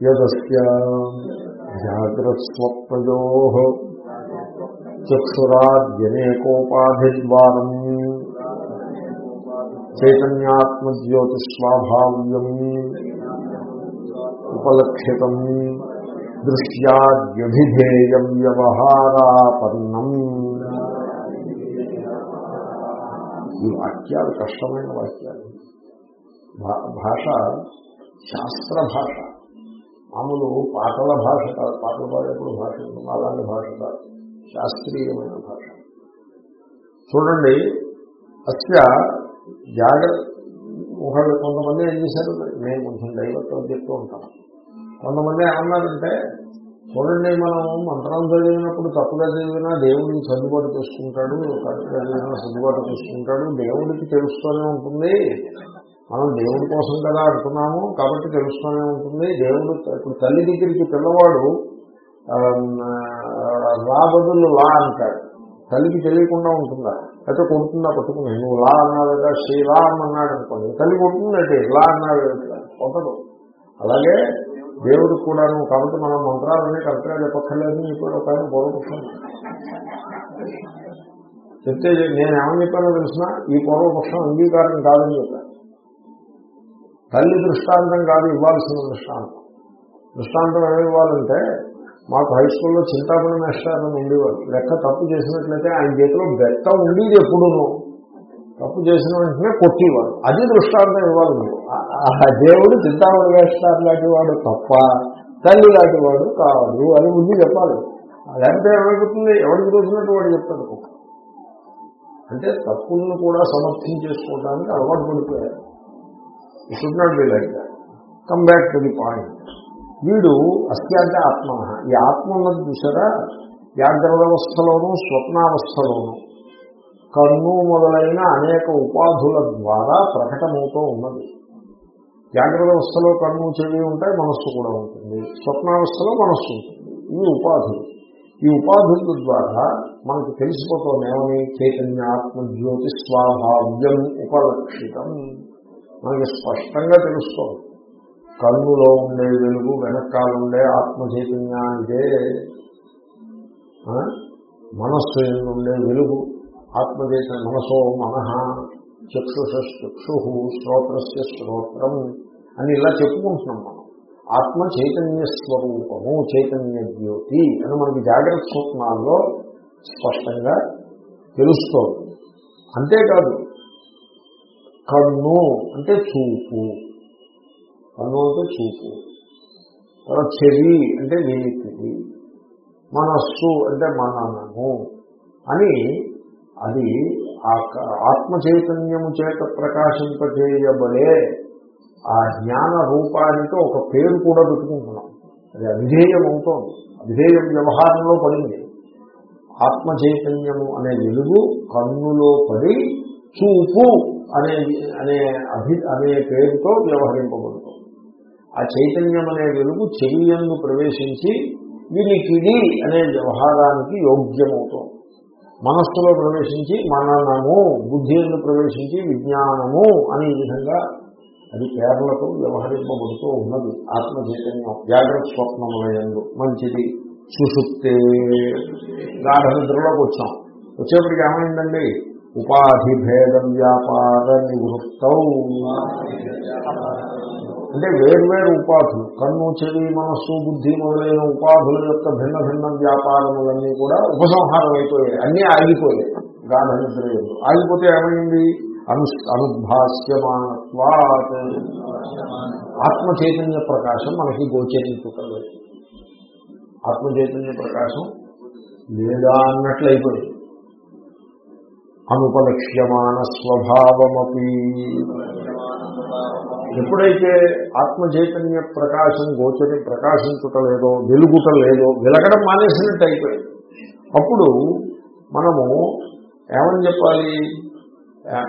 యదస్య జాగ్రత్స్వప్నయో చక్షురాద్యనేకోపాధిద్వారం చైతన్యాత్మజ్యోతిస్వాభావ్యం ఉపలక్షితం దృశ్యాద్యభిధేయం వ్యవహారాపన్నం ఈ వాక్యాలు కష్టమైన వాక్యాలు భా- భాష శాస్త్ర భాష మామూలు పాటల భాష కాదు. పాటలు పాడేప్పుడు భాష అలాంటి భాష కాదు. శాస్త్రీయమైన భాష. చూడండి అస్య జాగ్రత్త ఒకళ్ళు కొంతమంది ఏం చేశారు? నేను కొంచెం దైవత్వం చెప్తూ ఉంటాను కొంతమంది ఏమన్నారంటే చూడండి మనం మంత్రం చదివినప్పుడు తప్పుగా చదివినా దేవుడికి సర్దుబాటు చేసుకుంటాడు. కరెక్ట్గా చదివినా సర్దుబాటు చేసుకుంటాడు. దేవుడికి తెలుస్తూనే ఉంటుంది. మనం దేవుడి కోసం కదా అంటున్నాము కాబట్టి తెలుస్తూనే ఉంటుంది. దేవుడు ఇప్పుడు తల్లి దగ్గరికి పిల్లవాడు లా బదులు లా అంటాడు. తల్లికి తెలియకుండా ఉంటుందా? అయితే కొడుతుందా పట్టుకుని? నువ్వు లా అన్నావుగా శ్రీ లా అన్నాడు అనుకోండి. తల్లి కొడుతుందంటే లా అన్నాడు కొట్టదు. అలాగే దేవుడికి కూడాను కాబట్టి మనం మంత్రాలన్నీ కరెక్ట్గా చెప్పక్కర్లేదు ఇప్పుడు ఒక ఆయన పూర్వపక్షం చెప్తే నేను ఏమని చెప్పానో తెలిసిన ఈ పూర్వపక్షం అంగీకారం కాదని చెప్పాను. తల్లి దృష్టాంతం కాదు ఇవ్వాల్సిన దృష్టాంతం. దృష్టాంతం ఏమి ఇవ్వాలంటే మాకు హై స్కూల్లో చింతామణి మేస్టారని ఉండేవారు లెక్క తప్పు చేసినట్లయితే ఆయన చేతిలో బెత్త ఉండేది ఎప్పుడును. తప్పు చేసిన వెంటనే కొట్టేవారు అది దృష్టాంతం ఇవ్వాలి ఆ- దేవుడు చింతామణి మేస్టార్ లాంటి వాడు తప్ప తల్లి లాంటి వాడు కాదు అని ఉంది చెప్పాలి. లేకపోతే ఏమైపోతుంది ఎవరికి తెలిసినట్టు వాడు చెప్తాడు అంటే తప్పులను కూడా సమర్థించేసుకోవడానికి అలవాటు పడిపోయారు. Should not be like that come back to the point వీడు అస్య అంటే ఆత్మ. ఈ ఆత్మ ఉన్నది చూసారా? జాగ్రత్త అవస్థలోనూ స్వప్నావస్థలోనూ. కన్ను మొదలైన అనేక ఉపాధుల ద్వారా ప్రకటమవుతూ ఉన్నది. జాగ్రత్త అవస్థలో కన్ను చెవి ఉంటాయి మనస్సు కూడా ఉంటుంది. స్వప్నావస్థలో మనస్సు ఉంటుంది. ఇవి ఉపాధులు ఈ ఉపాధుల ద్వారా మనకు తెలిసిపోతుంది ఏమని? చైతన్యాత్మ జ్యోతి స్వాభావ్యం ఉపలక్షితం. మనకి స్పష్టంగా తెలుస్తోంది. కన్నులో ఉండే వెలుగు వెనకాల ఉండే ఆత్మచైతన్యానికే మనస్సు ఉండే వెలుగు ఆత్మచైతన్య మనసో మనః చక్షుషక్షు శ్రోత్రస్య శ్రోత్రం అని ఇలా చెప్పుకుంటున్నాం మనం. ఆత్మ చైతన్య స్వరూపము చైతన్య జ్యోతి అని మనకి జాగ్రత్త స్వప్నాల్లో స్పష్టంగా తెలుస్తోంది. అంతేకాదు కన్ను అంటే చూపు. కన్ను అంటే చూపు. తర్వాత చెవి అంటే వినికిడి మనస్సు అంటే మననము అని అది ఆ క- ఆత్మ చైతన్యము చేత ప్రకాశింపజేయబడే ఆ జ్ఞాన రూపానికి ఒక పేరు కూడా పెట్టుకుంటున్నాం. అది అవిధేయం అవుతోంది అవిధేయం వ్యవహారంలో పడింది. ఆత్మ చైతన్యము అనే వెలుగు కన్నులో పడి చూపు. అనే అనే అభి అనే పేరుతో వ్యవహరింపబడుతుంది. ఆ చైతన్యం అనే వెలుగు చెవియందు ప్రవేశించి వినికిడి అనే వ్యవహారానికి యోగ్యమవుతుంది. మనస్సులో ప్రవేశించి మననము బుద్ధి ఎందు ప్రవేశించి విజ్ఞానము అనే విధంగా అది కేరళతో వ్యవహరింపబడుతూ ఉన్నది. ఆత్మ చైతన్యం జాగ్రత్త స్వప్నములందు మంచిది. సుషుప్తే. గాఢ నిద్రలోకి వచ్చాం. వచ్చేప్పటికి ఏమైందండి? ఉపాధి భేద వ్యాపార నివృత్తం. అంటే వేర్వేరు ఉపాధులు కన్ను చెవి మనస్సు బుద్ధి మొదలైన ఉపాధుల యొక్క భిన్న భిన్న వ్యాపారములన్నీ కూడా ఉపసంహారం అయిపోయాయి అన్నీ ఆగిపోయాయి. గాఢ నిద్ర ఆగిపోతే ఏమైంది? అను అనుభాస్యమానత్వాత్ ఆత్మ చైతన్య ప్రకాశం మనకి గోచరించుకోలేదు ఆత్మ చైతన్య ప్రకాశం లేదా అన్నట్లు అయిపోయింది. అనుపలక్ష్యమాన స్వభావమపి ఎప్పుడైతే ఆత్మ చైతన్య ప్రకాశం గోచరి ప్రకాశించుట లేదో వెలుగుట లేదో వెలగడం మానేసినట్టు అయిపోయింది. అప్పుడు మనము ఏమని చెప్పాలి?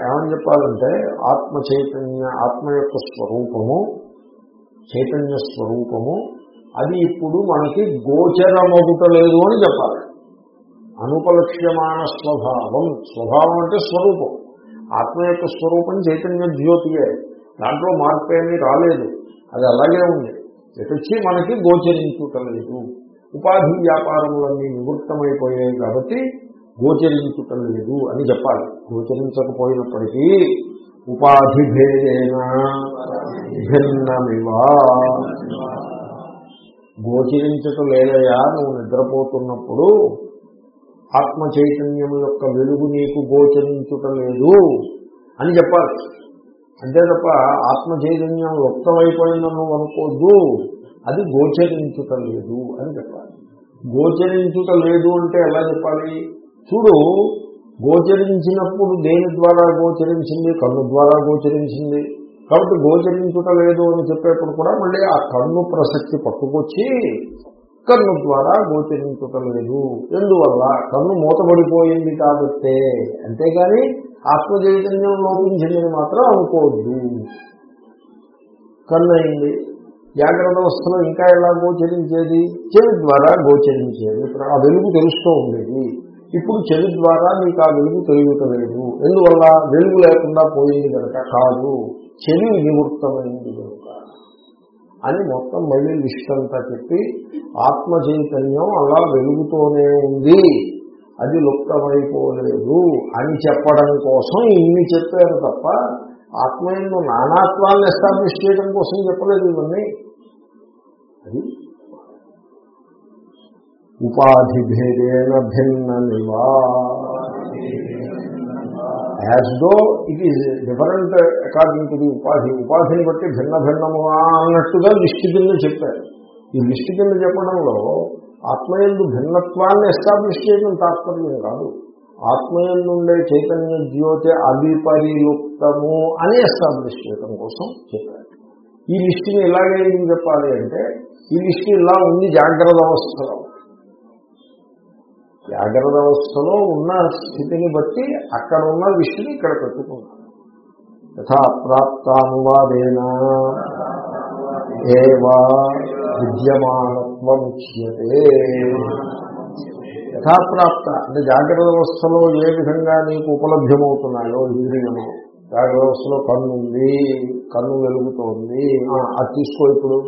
ఏమని చెప్పాలంటే ఆత్మ చైతన్య ఆత్మ యొక్క స్వరూపము చైతన్య స్వరూపము అది ఇప్పుడు మనకి గోచరమగుట లేదు అని చెప్పాలి. అనుపలక్ష్యమాన స్వభావం. స్వభావం అంటే స్వరూపం. ఆత్మ యొక్క స్వరూపం చైతన్య జ్యోతియే. దాంట్లో మార్పు ఏమీ రాలేదు. అది అలాగే ఉంది. ఎటొచ్చి మనకి గోచరించుటలేదు. ఉపాధి వ్యాపారములన్నీ నివృత్తమైపోయాయి కాబట్టి గోచరించుటం లేదు అని చెప్పాలి. గోచరించకపోయినప్పటికీ ఉపాధి భేదేన భిన్నమివా. గోచరించటం లేదయా? నువ్వు నిద్రపోతున్నప్పుడు ఆత్మ చైతన్యం యొక్క వెలుగు నీకు గోచరించుట లేదు అని చెప్పాలి. అంతే తప్ప ఆత్మ చైతన్యం వ్యక్తమైపోయిందని అనుకోద్దు అది గోచరించుట లేదు అని చెప్పాలి. గోచరించుట లేదు అంటే ఎలా చెప్పాలి? చూడు గోచరించినప్పుడు దేని ద్వారా గోచరించింది? కన్ను ద్వారా గోచరించింది. కాబట్టి గోచరించుట లేదు అని చెప్పేప్పుడు కూడా మళ్ళీ ఆ కన్ను ప్రసక్తి పట్టుకొచ్చి కన్ను ద్వారా గోచరించుటలేదు ఎందువల్ల? కన్ను మూతపడిపోయింది కాబట్టే. అంతేగాని ఆత్మచైతన్యం లోపించిందని మాత్రం అనుకోవద్దు. కన్ను అయింది జాగ్రత్త అవస్థలో ఇంకా ఎలా గోచరించేది? చెవి ద్వారా గోచరించేది. ఆ వెలుగు తెలుస్తూ ఉండేది. ఇప్పుడు చెవి ద్వారా నీకు ఆ వెలుగు తెలియటలేదు. ఎందువల్ల? వెలుగు లేకుండా పోయింది కనుక కాదు. చెవి నివృత్తమైంది కనుక అని మొత్తం మళ్ళీ లిస్ట్ అంతా చెప్పి ఆత్మ చైతన్యం అలా వెలుగుతూనే ఉంది. అది లుప్తమైపోలేదు అని చెప్పడం కోసం ఇన్ని చెప్పారు తప్ప ఆత్మయంలో నానాత్వాన్ని ఎస్టాబ్లిష్ చేయడం కోసం చెప్పలేదు ఇవన్నీ. అది ఉపాధి భేదేన భిన్న నివా as though it is different according to the ఉపాధి ఉపాధిని బట్టి భిన్న భిన్నముగా అన్నట్టుగా లిస్టు కింద చెప్పారు ఈ లిస్టు కింద చెప్పడంలో ఆత్మయందు భిన్నత్వాన్ని ఎస్టాబ్లిష్ చేయడం తాత్పర్యం కాదు ఆత్మయందుండే చైతన్య జ్యోతి అవిపరియుక్తము అని ఎస్టాబ్లిష్ చేయడం కోసం చెప్పారు ఈ లిస్టుని ఇలాగే ఎందుకు చెప్పాలి అంటే ఈ లిస్టు ఇలా ఉంది జాగ్రత్త అవస్థలో జాగ్రత్త అవస్థలో ఉన్న స్థితిని బట్టి అక్కడ ఉన్న విషయం ఇక్కడ పెట్టుకున్నాం యథా ప్రాప్తానువాదేన ఏవా విద్యమానత్వముచ్యతే యథాప్రాప్త అంటే జాగ్రత్త వ్యవస్థలో ఏ విధంగా నీకు ఉపలభ్యమవుతున్నాయో ఇంద్రియము జాగ్రత్త వ్యవస్థలో కన్ను ఉంది కన్ను వెలుగుతోంది అది తీసుకో ఇప్పుడు.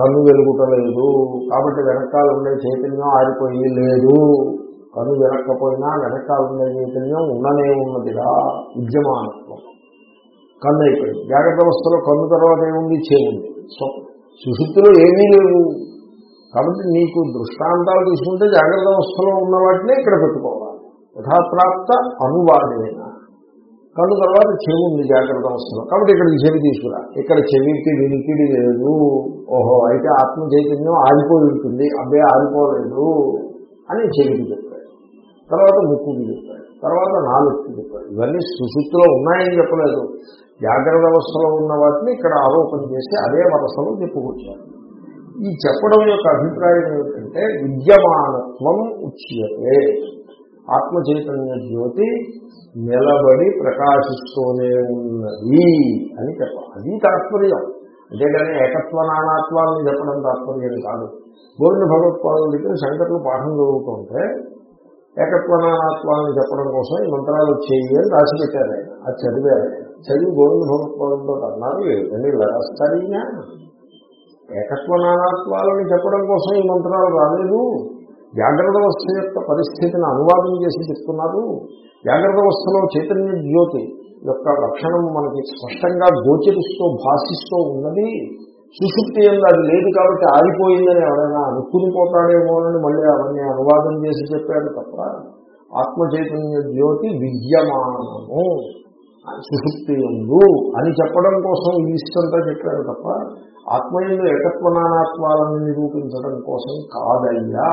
కన్ను వెలుగుటలేదు. కాబట్టి వెనకాల ఉండే చైతన్యం ఆరిపోయి లేదు. కన్ను వెనక్కపోయినా వెనకాల ఉండే చైతన్యం ఉండనే ఉన్నదిరా. విద్యమానత్వం. కన్ను అయిపోయింది జాగ్రత్త అవస్థలో కన్ను తర్వాత ఏముంది? చేయండి సో సుశుద్ధిలో ఏమీ లేవు. కాబట్టి నీకు దృష్టాంతాలు తీసుకుంటే జాగ్రత్త అవస్థలో ఉన్న వాటిని ఇక్కడ పెట్టుకోవాలి. యథాప్రాప్త అనువాదమైన కళ్ళు తర్వాత చెవి ఉంది జాగ్రత్త అవస్థలో కాబట్టి ఇక్కడికి చెవి తీసుకురా. ఇక్కడ చెవికి వినికిడి లేదు. ఓహో అయితే ఆత్మ చైతన్యం ఆరిపోయి ఉంటుంది. అబ్బే ఆరిపోలేదు అని చెవికి చెప్పాడు. తర్వాత ముక్కుకి చెప్పాడు. తర్వాత నాలుగుకి చెప్పాడు. ఇవన్నీ సుశుద్ధిలో ఉన్నాయని చెప్పలేదు. జాగ్రత్త అవస్థలో ఉన్న వాటిని ఇక్కడ ఆరోపణ చేసి అదే వరసలో చెప్పుకొచ్చారు ఈ చెప్పడం యొక్క అభిప్రాయం ఏమిటంటే విద్యమానత్వం ఉచ్యతే. ఆత్మ చైతన్య జ్యోతి నిలబడి ప్రకాశిస్తూనే ఉన్నది అని చెప్పాలి. అది తాత్పర్యం అంతేగాని ఏకత్వ నానాత్వాన్ని చెప్పడం తాత్పర్యం కాదు. గోవింద భగవత్పాదుల దగ్గర శంకర్లు పాఠం చదువుతుంటే ఏకత్వ నానాత్వాన్ని చెప్పడం కోసం ఈ మంత్రాలు చేయి అని రాసి పెట్టారు ఆయన. అది చదివారు చదివి గోవింద భగవత్పాదులతో అన్నారు ఎన్ని ఏకత్వ నానాత్వాలని చెప్పడం కోసం ఈ మంత్రాలు రాలేదు. జాగ్రత్త అవస్థ యొక్క పరిస్థితిని అనువాదం చేసి చెప్తున్నారు. జాగ్రత్త అవస్థలో చైతన్య జ్యోతి యొక్క లక్షణం మనకి స్పష్టంగా గోచరిస్తూ భాషిస్తూ ఉన్నది. సుశుక్తి ఎందు అది లేదు కాబట్టి ఆగిపోయిందని ఎవరైనా అనుకుని పోతాడేమోనని మళ్ళీ అవన్నీ అనువాదం చేసి చెప్పాడు తప్ప ఆత్మ చైతన్య జ్యోతి విద్యమానము. సుశుక్తి ఎందు అని చెప్పడం కోసం ఈ ఇష్టంతా అంతా చెప్పాడు తప్ప ఆత్మయంలో ఏకత్వనానాత్వాలను నిరూపించడం కోసం కాదయ్యా.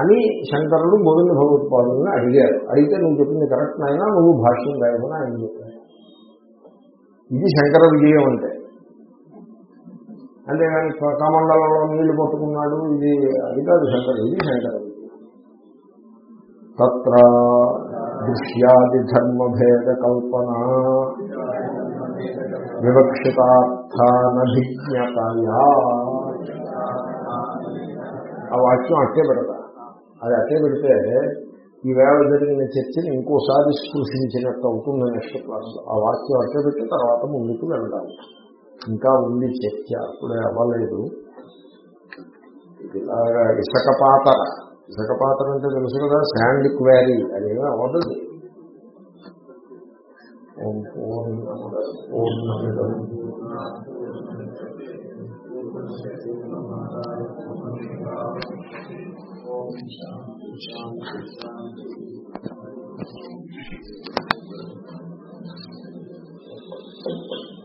అని శంకరుడు గోవింద భగవత్పాదుని అడిగారు. అడిగితే నువ్వు చెప్పింది కరెక్ట్ అయినా నువ్వు భాష్యం రాయమని ఆయన చెప్పారు. ఇది శంకర విజయం అంటే. అంతేగాని క- కమండలంలో నీళ్ళు పట్టుకున్నాడు ఇది అది కాదు శంకర ఇది శంకర తత్ర దృశ్యాది ధర్మభేద కల్పన వివక్షితార్థానభిజ్ఞతయా. ఆ వాక్యం అట్టే పెడతా అది అట్టే పెడితే ఈవేళ జరిగిన చర్చని ఇంకోసారి స్పృశించినట్టు అవుతుంది నెక్స్ట్ క్లాస్లో ఆ వాక్యం అట్టే పెట్టి తర్వాత ముందుకు వెళ్దాం ఇంకా ఉంది చర్చ. అప్పుడే అవ్వలేదు. ఇలాగా ఇసకపాతర ఇసకపాతర అంటే తెలుసు కదా శాండ్ క్వారీ అనేది అవ్వదు. ఓం పూర్ణముద. 成长，成长，成长，成长。